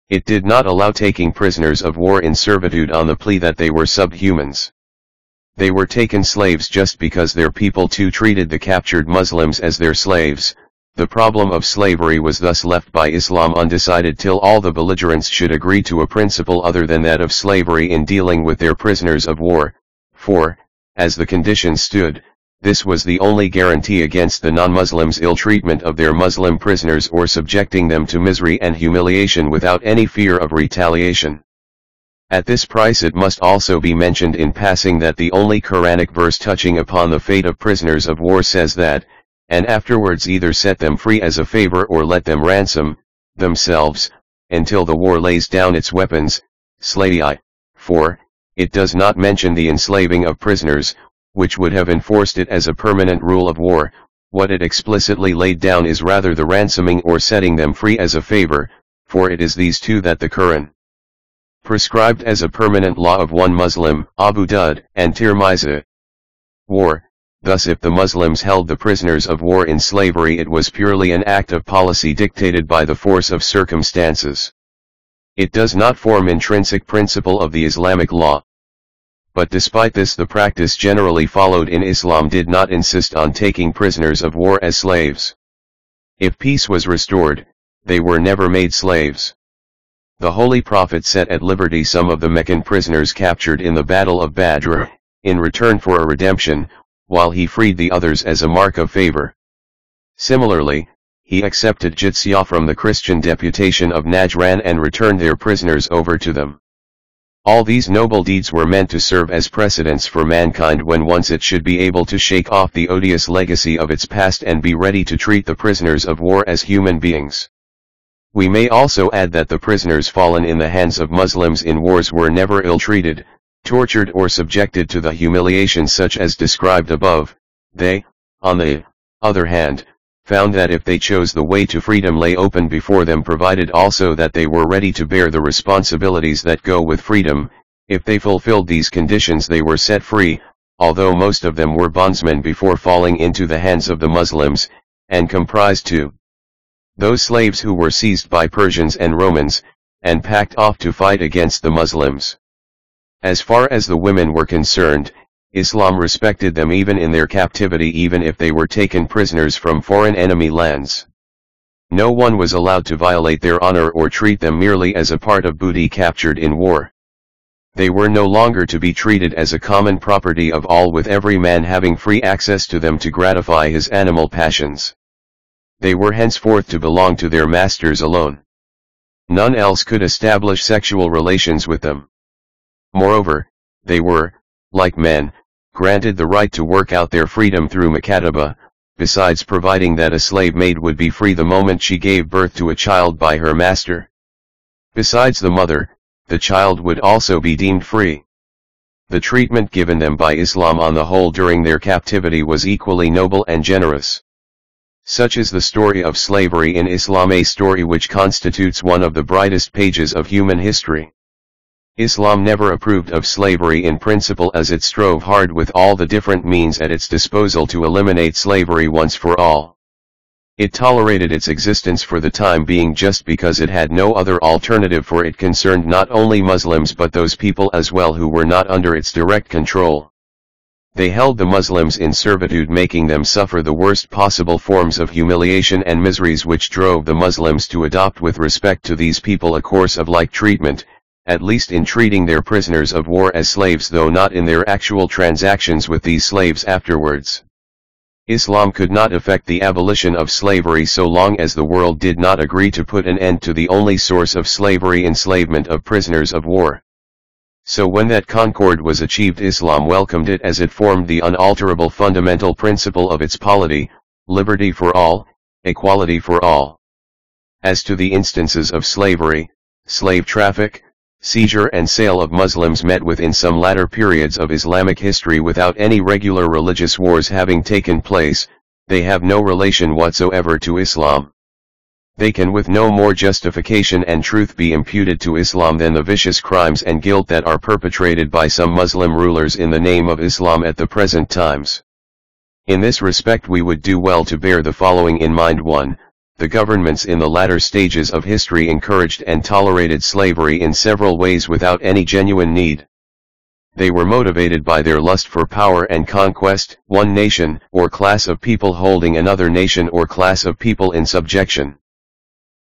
It did not allow taking prisoners of war in servitude on the plea that they were subhumans. They were taken slaves just because their people too treated the captured Muslims as their slaves, the problem of slavery was thus left by Islam undecided till all the belligerents should agree to a principle other than that of slavery in dealing with their prisoners of war, for, as the conditions stood, this was the only guarantee against the non-Muslims' ill-treatment of their Muslim prisoners or subjecting them to misery and humiliation without any fear of retaliation. At this price it must also be mentioned in passing that the only Quranic verse touching upon the fate of prisoners of war says that, and afterwards either set them free as a favor or let them ransom, themselves, until the war lays down its weapons, slay for, it does not mention the enslaving of prisoners, which would have enforced it as a permanent rule of war, what it explicitly laid down is rather the ransoming or setting them free as a favor, for it is these two that the Quran prescribed as a permanent law of one Muslim, Abu Dawud, and Tirmizi. War, thus if the Muslims held the prisoners of war in slavery it was purely an act of policy dictated by the force of circumstances. It does not form intrinsic principle of the Islamic law, but despite this the practice generally followed in Islam did not insist on taking prisoners of war as slaves. If peace was restored, they were never made slaves. The Holy Prophet set at liberty some of the Meccan prisoners captured in the Battle of Badr, in return for a redemption, while he freed the others as a mark of favor. Similarly, he accepted jizya from the Christian deputation of Najran and returned their prisoners over to them. All these noble deeds were meant to serve as precedents for mankind when once it should be able to shake off the odious legacy of its past and be ready to treat the prisoners of war as human beings. We may also add that the prisoners fallen in the hands of Muslims in wars were never ill-treated, tortured or subjected to the humiliations such as described above, they, on the other hand, found that if they chose the way to freedom lay open before them provided also that they were ready to bear the responsibilities that go with freedom, if they fulfilled these conditions they were set free, although most of them were bondsmen before falling into the hands of the Muslims, and comprised too. Those slaves who were seized by Persians and Romans, and packed off to fight against the Muslims. As far as the women were concerned, Islam respected them even in their captivity even if they were taken prisoners from foreign enemy lands. No one was allowed to violate their honor or treat them merely as a part of booty captured in war. They were no longer to be treated as a common property of all with every man having free access to them to gratify his animal passions. They were henceforth to belong to their masters alone. None else could establish sexual relations with them. Moreover, they were, like men, granted the right to work out their freedom through Makataba, besides providing that a slave maid would be free the moment she gave birth to a child by her master. Besides the mother, the child would also be deemed free. The treatment given them by Islam on the whole during their captivity was equally noble and generous. Such is the story of slavery in Islam a story which constitutes one of the brightest pages of human history. Islam never approved of slavery in principle as it strove hard with all the different means at its disposal to eliminate slavery once for all. It tolerated its existence for the time being just because it had no other alternative for it concerned not only Muslims but those people as well who were not under its direct control. They held the Muslims in servitude making them suffer the worst possible forms of humiliation and miseries which drove the Muslims to adopt with respect to these people a course of like treatment, at least in treating their prisoners of war as slaves though not in their actual transactions with these slaves afterwards. Islam could not effect the abolition of slavery so long as the world did not agree to put an end to the only source of slavery enslavement of prisoners of war. So when that concord was achieved Islam welcomed it as it formed the unalterable fundamental principle of its polity, liberty for all, equality for all. As to the instances of slavery, slave traffic, seizure and sale of Muslims met with in some latter periods of Islamic history without any regular religious wars having taken place, they have no relation whatsoever to Islam. They can with no more justification and truth be imputed to Islam than the vicious crimes and guilt that are perpetrated by some Muslim rulers in the name of Islam at the present times. In this respect we would do well to bear the following in mind 1 the governments in the latter stages of history encouraged and tolerated slavery in several ways without any genuine need. They were motivated by their lust for power and conquest, one nation or class of people holding another nation or class of people in subjection.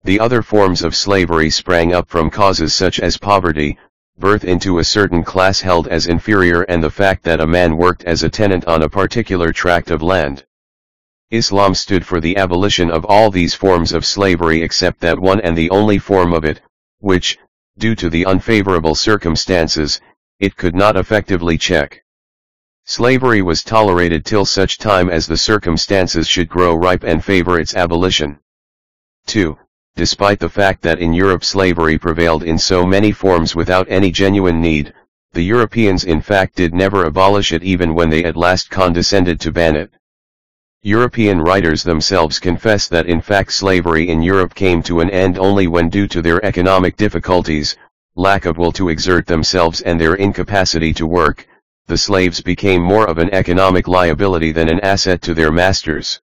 The other forms of slavery sprang up from causes such as poverty, birth into a certain class held as inferior and the fact that a man worked as a tenant on a particular tract of land. Islam stood for the abolition of all these forms of slavery except that one and the only form of it, which, due to the unfavorable circumstances, it could not effectively check. Slavery was tolerated till such time as the circumstances should grow ripe and favor its abolition. 2. Despite the fact that in Europe slavery prevailed in so many forms without any genuine need, the Europeans in fact did never abolish it even when they at last condescended to ban it. European writers themselves confess that in fact slavery in Europe came to an end only when due to their economic difficulties, lack of will to exert themselves and their incapacity to work, the slaves became more of an economic liability than an asset to their masters.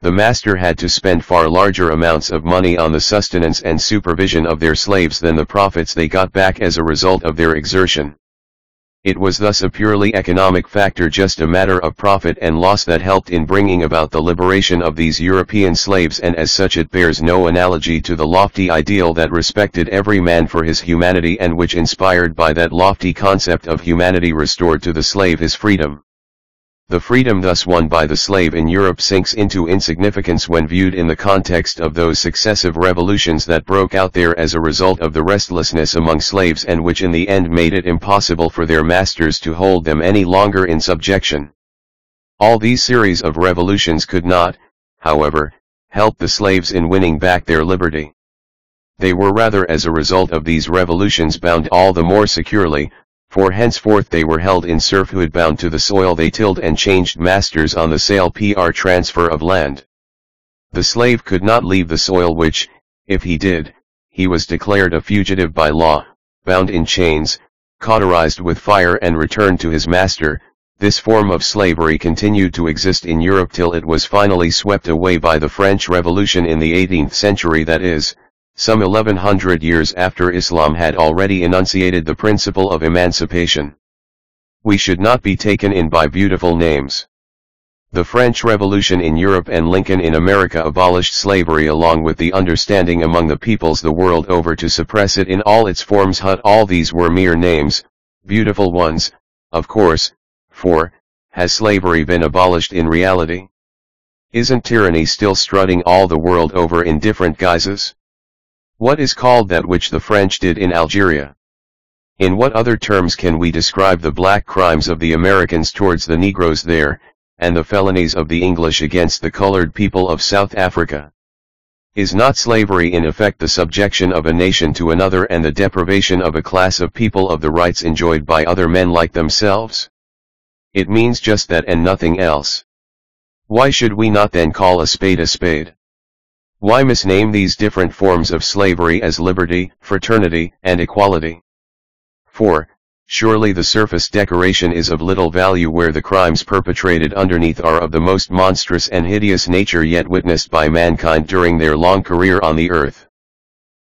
The master had to spend far larger amounts of money on the sustenance and supervision of their slaves than the profits they got back as a result of their exertion. It was thus a purely economic factor just a matter of profit and loss that helped in bringing about the liberation of these European slaves and as such it bears no analogy to the lofty ideal that respected every man for his humanity and which inspired by that lofty concept of humanity restored to the slave his freedom. The freedom thus won by the slave in Europe sinks into insignificance when viewed in the context of those successive revolutions that broke out there as a result of the restlessness among slaves and which in the end made it impossible for their masters to hold them any longer in subjection. All these series of revolutions could not, however, help the slaves in winning back their liberty. They were rather as a result of these revolutions bound all the more securely, for henceforth they were held in serfhood bound to the soil they tilled and changed masters on the sale pr transfer of land. The slave could not leave the soil which, if he did, he was declared a fugitive by law, bound in chains, cauterized with fire and returned to his master, this form of slavery continued to exist in Europe till it was finally swept away by the French Revolution in the 18th century that is, some 1100 years after Islam had already enunciated the principle of emancipation. We should not be taken in by beautiful names. The French Revolution in Europe and Lincoln in America abolished slavery along with the understanding among the peoples the world over to suppress it in all its forms Hut all these were mere names, beautiful ones, of course, for, has slavery been abolished in reality? Isn't tyranny still strutting all the world over in different guises? What is called that which the French did in Algeria? In what other terms can we describe the black crimes of the Americans towards the Negroes there, and the felonies of the English against the colored people of South Africa? Is not slavery in effect the subjection of a nation to another and the deprivation of a class of people of the rights enjoyed by other men like themselves? It means just that and nothing else. Why should we not then call a spade a spade? Why misname these different forms of slavery as liberty, fraternity, and equality? 4. Surely the surface decoration is of little value where the crimes perpetrated underneath are of the most monstrous and hideous nature yet witnessed by mankind during their long career on the earth.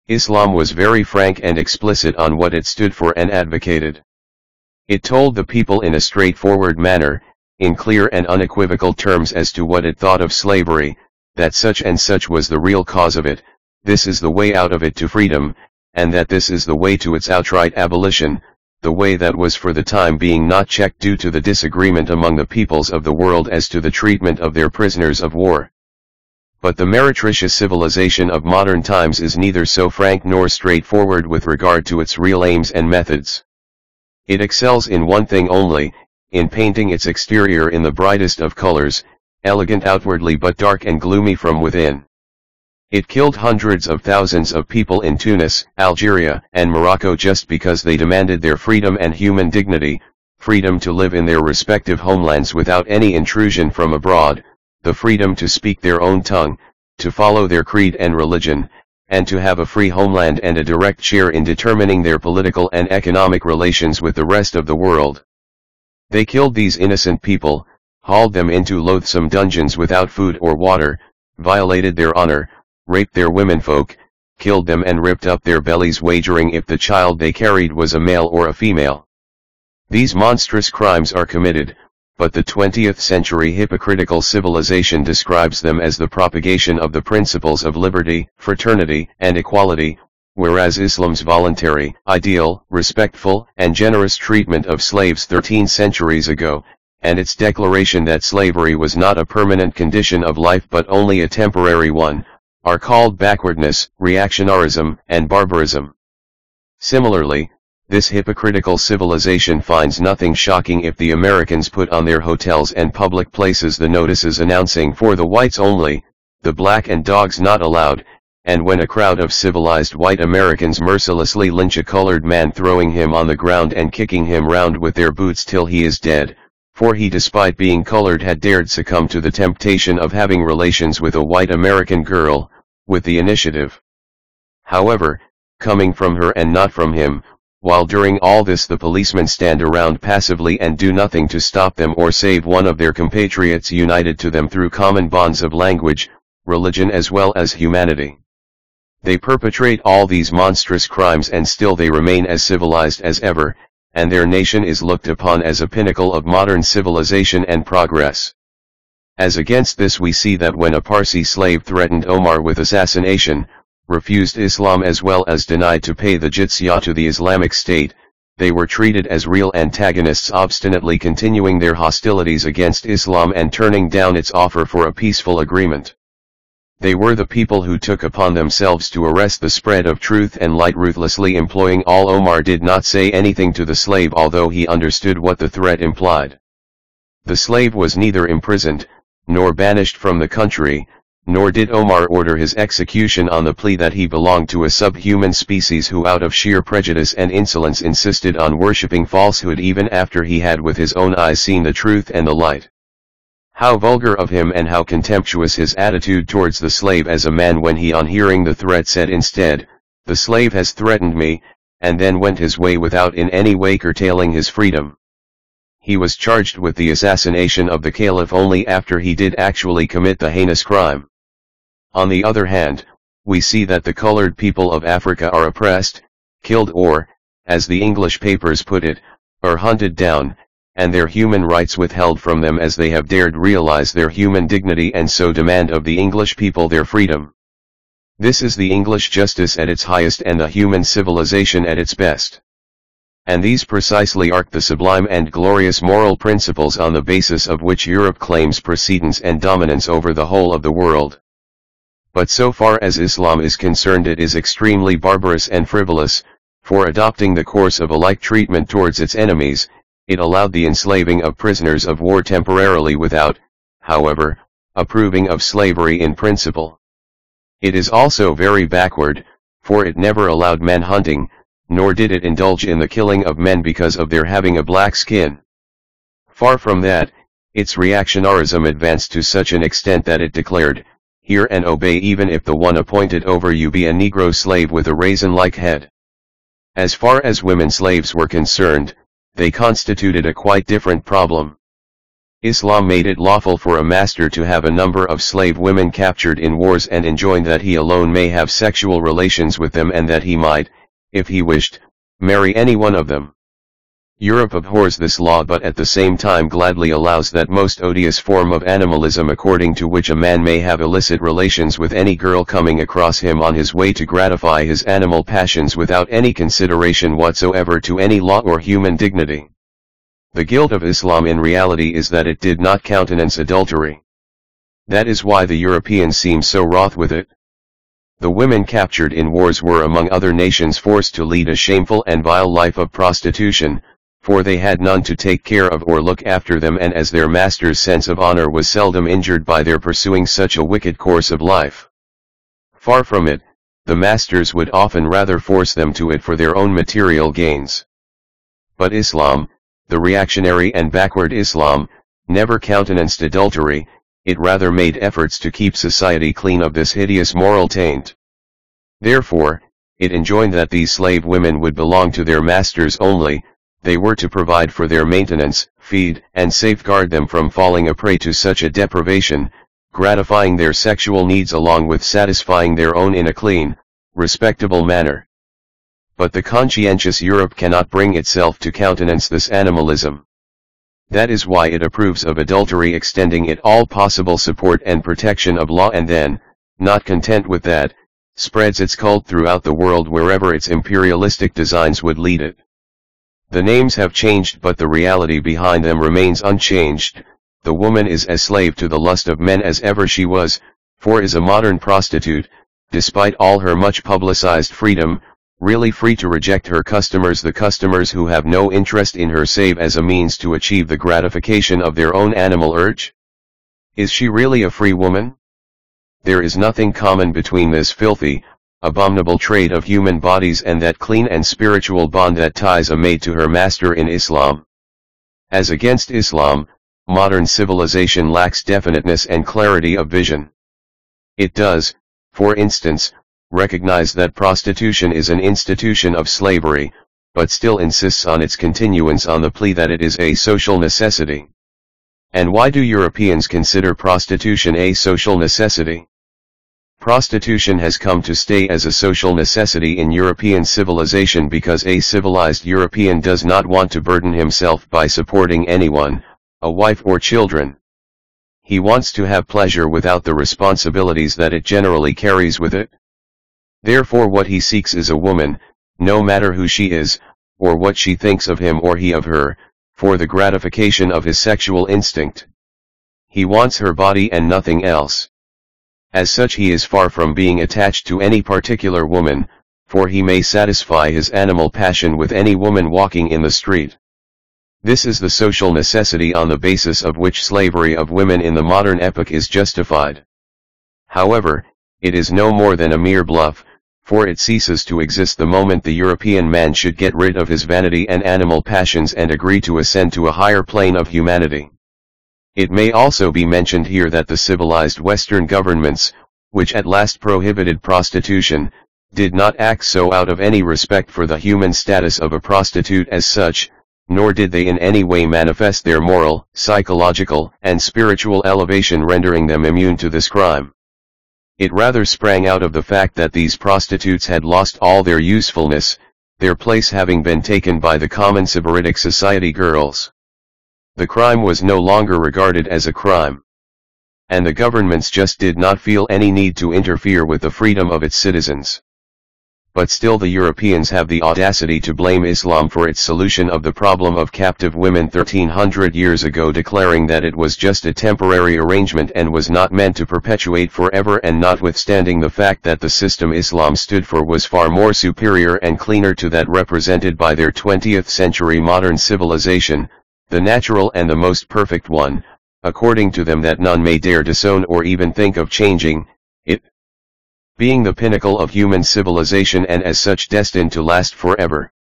Islam was very frank and explicit on what it stood for and advocated. It told the people in a straightforward manner, in clear and unequivocal terms as to what it thought of slavery, that such and such was the real cause of it, this is the way out of it to freedom, and that this is the way to its outright abolition, the way that was for the time being not checked due to the disagreement among the peoples of the world as to the treatment of their prisoners of war. But the meretricious civilization of modern times is neither so frank nor straightforward with regard to its real aims and methods. It excels in one thing only, in painting its exterior in the brightest of colors, elegant outwardly but dark and gloomy from within. It killed hundreds of thousands of people in Tunis, Algeria, and Morocco just because they demanded their freedom and human dignity, freedom to live in their respective homelands without any intrusion from abroad, the freedom to speak their own tongue, to follow their creed and religion, and to have a free homeland and a direct share in determining their political and economic relations with the rest of the world. They killed these innocent people, hauled them into loathsome dungeons without food or water, violated their honor, raped their womenfolk, killed them and ripped up their bellies wagering if the child they carried was a male or a female. These monstrous crimes are committed, but the 20th century hypocritical civilization describes them as the propagation of the principles of liberty, fraternity, and equality, whereas Islam's voluntary, ideal, respectful, and generous treatment of slaves 13 centuries ago, and its declaration that slavery was not a permanent condition of life but only a temporary one, are called backwardness, reactionarism, and barbarism. Similarly, this hypocritical civilization finds nothing shocking if the Americans put on their hotels and public places the notices announcing for the whites only, the black and dogs not allowed, and when a crowd of civilized white Americans mercilessly lynch a colored man throwing him on the ground and kicking him round with their boots till he is dead, for he despite being colored had dared succumb to the temptation of having relations with a white American girl, with the initiative. However, coming from her and not from him, while during all this the policemen stand around passively and do nothing to stop them or save one of their compatriots united to them through common bonds of language, religion as well as humanity. They perpetrate all these monstrous crimes and still they remain as civilized as ever, and their nation is looked upon as a pinnacle of modern civilization and progress. As against this we see that when a Parsi slave threatened Omar with assassination, refused Islam as well as denied to pay the jizya to the Islamic State, they were treated as real antagonists obstinately continuing their hostilities against Islam and turning down its offer for a peaceful agreement. They were the people who took upon themselves to arrest the spread of truth and light ruthlessly employing all Omar did not say anything to the slave although he understood what the threat implied. The slave was neither imprisoned, nor banished from the country, nor did Omar order his execution on the plea that he belonged to a subhuman species who out of sheer prejudice and insolence insisted on worshipping falsehood even after he had with his own eyes seen the truth and the light. How vulgar of him and how contemptuous his attitude towards the slave as a man when he on hearing the threat said instead, the slave has threatened me, and then went his way without in any way curtailing his freedom. He was charged with the assassination of the caliph only after he did actually commit the heinous crime. On the other hand, we see that the colored people of Africa are oppressed, killed or, as the English papers put it, are hunted down, and their human rights withheld from them as they have dared realize their human dignity and so demand of the English people their freedom. This is the English justice at its highest and the human civilization at its best. And these precisely are the sublime and glorious moral principles on the basis of which Europe claims precedence and dominance over the whole of the world. But so far as Islam is concerned it is extremely barbarous and frivolous, for adopting the course of a like treatment towards its enemies, it allowed the enslaving of prisoners of war temporarily without, however, approving of slavery in principle. It is also very backward, for it never allowed men hunting, nor did it indulge in the killing of men because of their having a black skin. Far from that, its reactionarism advanced to such an extent that it declared, hear and obey even if the one appointed over you be a Negro slave with a raisin-like head. As far as women slaves were concerned, they constituted a quite different problem. Islam made it lawful for a master to have a number of slave women captured in wars and enjoined that he alone may have sexual relations with them and that he might, if he wished, marry any one of them. Europe abhors this law but at the same time gladly allows that most odious form of animalism according to which a man may have illicit relations with any girl coming across him on his way to gratify his animal passions without any consideration whatsoever to any law or human dignity. The guilt of Islam in reality is that it did not countenance adultery. That is why the Europeans seem so wroth with it. The women captured in wars were among other nations forced to lead a shameful and vile life of prostitution, for they had none to take care of or look after them and as their master's sense of honor was seldom injured by their pursuing such a wicked course of life. Far from it, the masters would often rather force them to it for their own material gains. But Islam, the reactionary and backward Islam, never countenanced adultery, it rather made efforts to keep society clean of this hideous moral taint. Therefore, it enjoined that these slave women would belong to their masters only, they were to provide for their maintenance, feed, and safeguard them from falling a prey to such a deprivation, gratifying their sexual needs along with satisfying their own in a clean, respectable manner. But the conscientious Europe cannot bring itself to countenance this animalism. That is why it approves of adultery extending it all possible support and protection of law and then, not content with that, spreads its cult throughout the world wherever its imperialistic designs would lead it. The names have changed but the reality behind them remains unchanged, the woman is as slave to the lust of men as ever she was, for is a modern prostitute, despite all her much publicized freedom, really free to reject her customers the customers who have no interest in her save as a means to achieve the gratification of their own animal urge? Is she really a free woman? There is nothing common between this filthy, abominable trade of human bodies and that clean and spiritual bond that ties a maid to her master in Islam. As against Islam, modern civilization lacks definiteness and clarity of vision. It does, for instance, recognize that prostitution is an institution of slavery, but still insists on its continuance on the plea that it is a social necessity. And why do Europeans consider prostitution a social necessity? Prostitution has come to stay as a social necessity in European civilization because a civilized European does not want to burden himself by supporting anyone, a wife or children. He wants to have pleasure without the responsibilities that it generally carries with it. Therefore what he seeks is a woman, no matter who she is, or what she thinks of him or he of her, for the gratification of his sexual instinct. He wants her body and nothing else. As such he is far from being attached to any particular woman, for he may satisfy his animal passion with any woman walking in the street. This is the social necessity on the basis of which slavery of women in the modern epoch is justified. However, it is no more than a mere bluff, for it ceases to exist the moment the European man should get rid of his vanity and animal passions and agree to ascend to a higher plane of humanity. It may also be mentioned here that the civilized Western governments, which at last prohibited prostitution, did not act so out of any respect for the human status of a prostitute as such, nor did they in any way manifest their moral, psychological, and spiritual elevation rendering them immune to this crime. It rather sprang out of the fact that these prostitutes had lost all their usefulness, their place having been taken by the common Sybaritic society girls. The crime was no longer regarded as a crime. And the governments just did not feel any need to interfere with the freedom of its citizens. But still the Europeans have the audacity to blame Islam for its solution of the problem of captive women 1300 years ago declaring that it was just a temporary arrangement and was not meant to perpetuate forever and notwithstanding the fact that the system Islam stood for was far more superior and cleaner to that represented by their 20th century modern civilization, the natural and the most perfect one, according to them that none may dare disown or even think of changing, it being the pinnacle of human civilization and as such destined to last forever.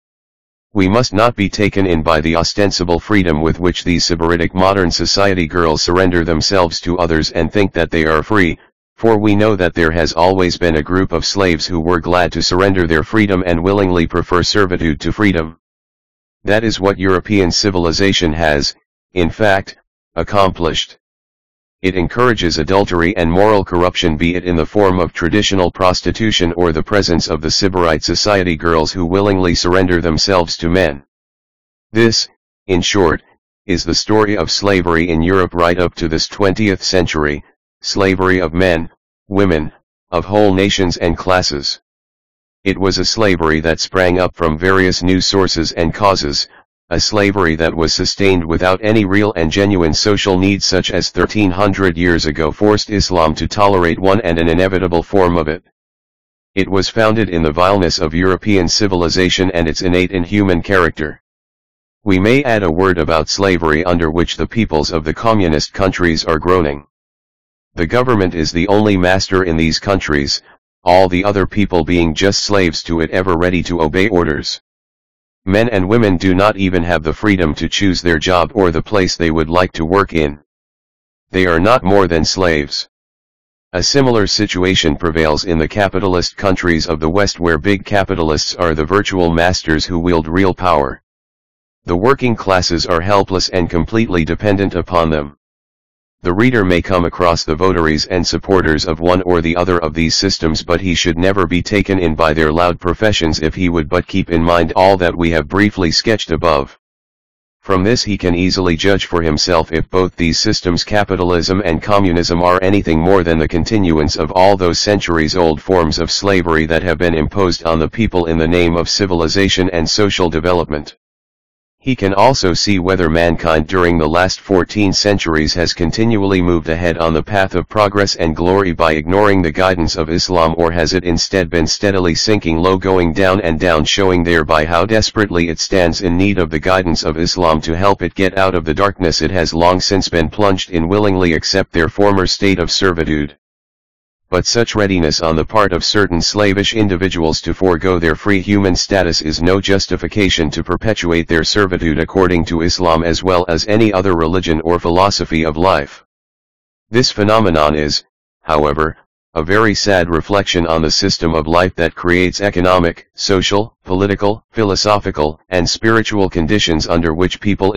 We must not be taken in by the ostensible freedom with which these Sybaritic modern society girls surrender themselves to others and think that they are free, for we know that there has always been a group of slaves who were glad to surrender their freedom and willingly prefer servitude to freedom. That is what European civilization has, in fact, accomplished. It encourages adultery and moral corruption be it in the form of traditional prostitution or the presence of the Sybarite society girls who willingly surrender themselves to men. This, in short, is the story of slavery in Europe right up to this 20th century, slavery of men, women, of whole nations and classes. It was a slavery that sprang up from various new sources and causes, a slavery that was sustained without any real and genuine social need such as 1300 years ago forced Islam to tolerate one and an inevitable form of it. It was founded in the vileness of European civilization and its innate inhuman character. We may add a word about slavery under which the peoples of the communist countries are groaning. The government is the only master in these countries, all the other people being just slaves to it ever ready to obey orders. Men and women do not even have the freedom to choose their job or the place they would like to work in. They are not more than slaves. A similar situation prevails in the capitalist countries of the West where big capitalists are the virtual masters who wield real power. The working classes are helpless and completely dependent upon them. The reader may come across the votaries and supporters of one or the other of these systems but he should never be taken in by their loud professions if he would but keep in mind all that we have briefly sketched above. From this he can easily judge for himself if both these systems capitalism and communism are anything more than the continuance of all those centuries-old forms of slavery that have been imposed on the people in the name of civilization and social development. He can also see whether mankind during the last 14 centuries has continually moved ahead on the path of progress and glory by ignoring the guidance of Islam or has it instead been steadily sinking low going down and down showing thereby how desperately it stands in need of the guidance of Islam to help it get out of the darkness it has long since been plunged in willingly accept their former state of servitude but such readiness on the part of certain slavish individuals to forego their free human status is no justification to perpetuate their servitude according to Islam as well as any other religion or philosophy of life. This phenomenon is, however, a very sad reflection on the system of life that creates economic, social, political, philosophical, and spiritual conditions under which people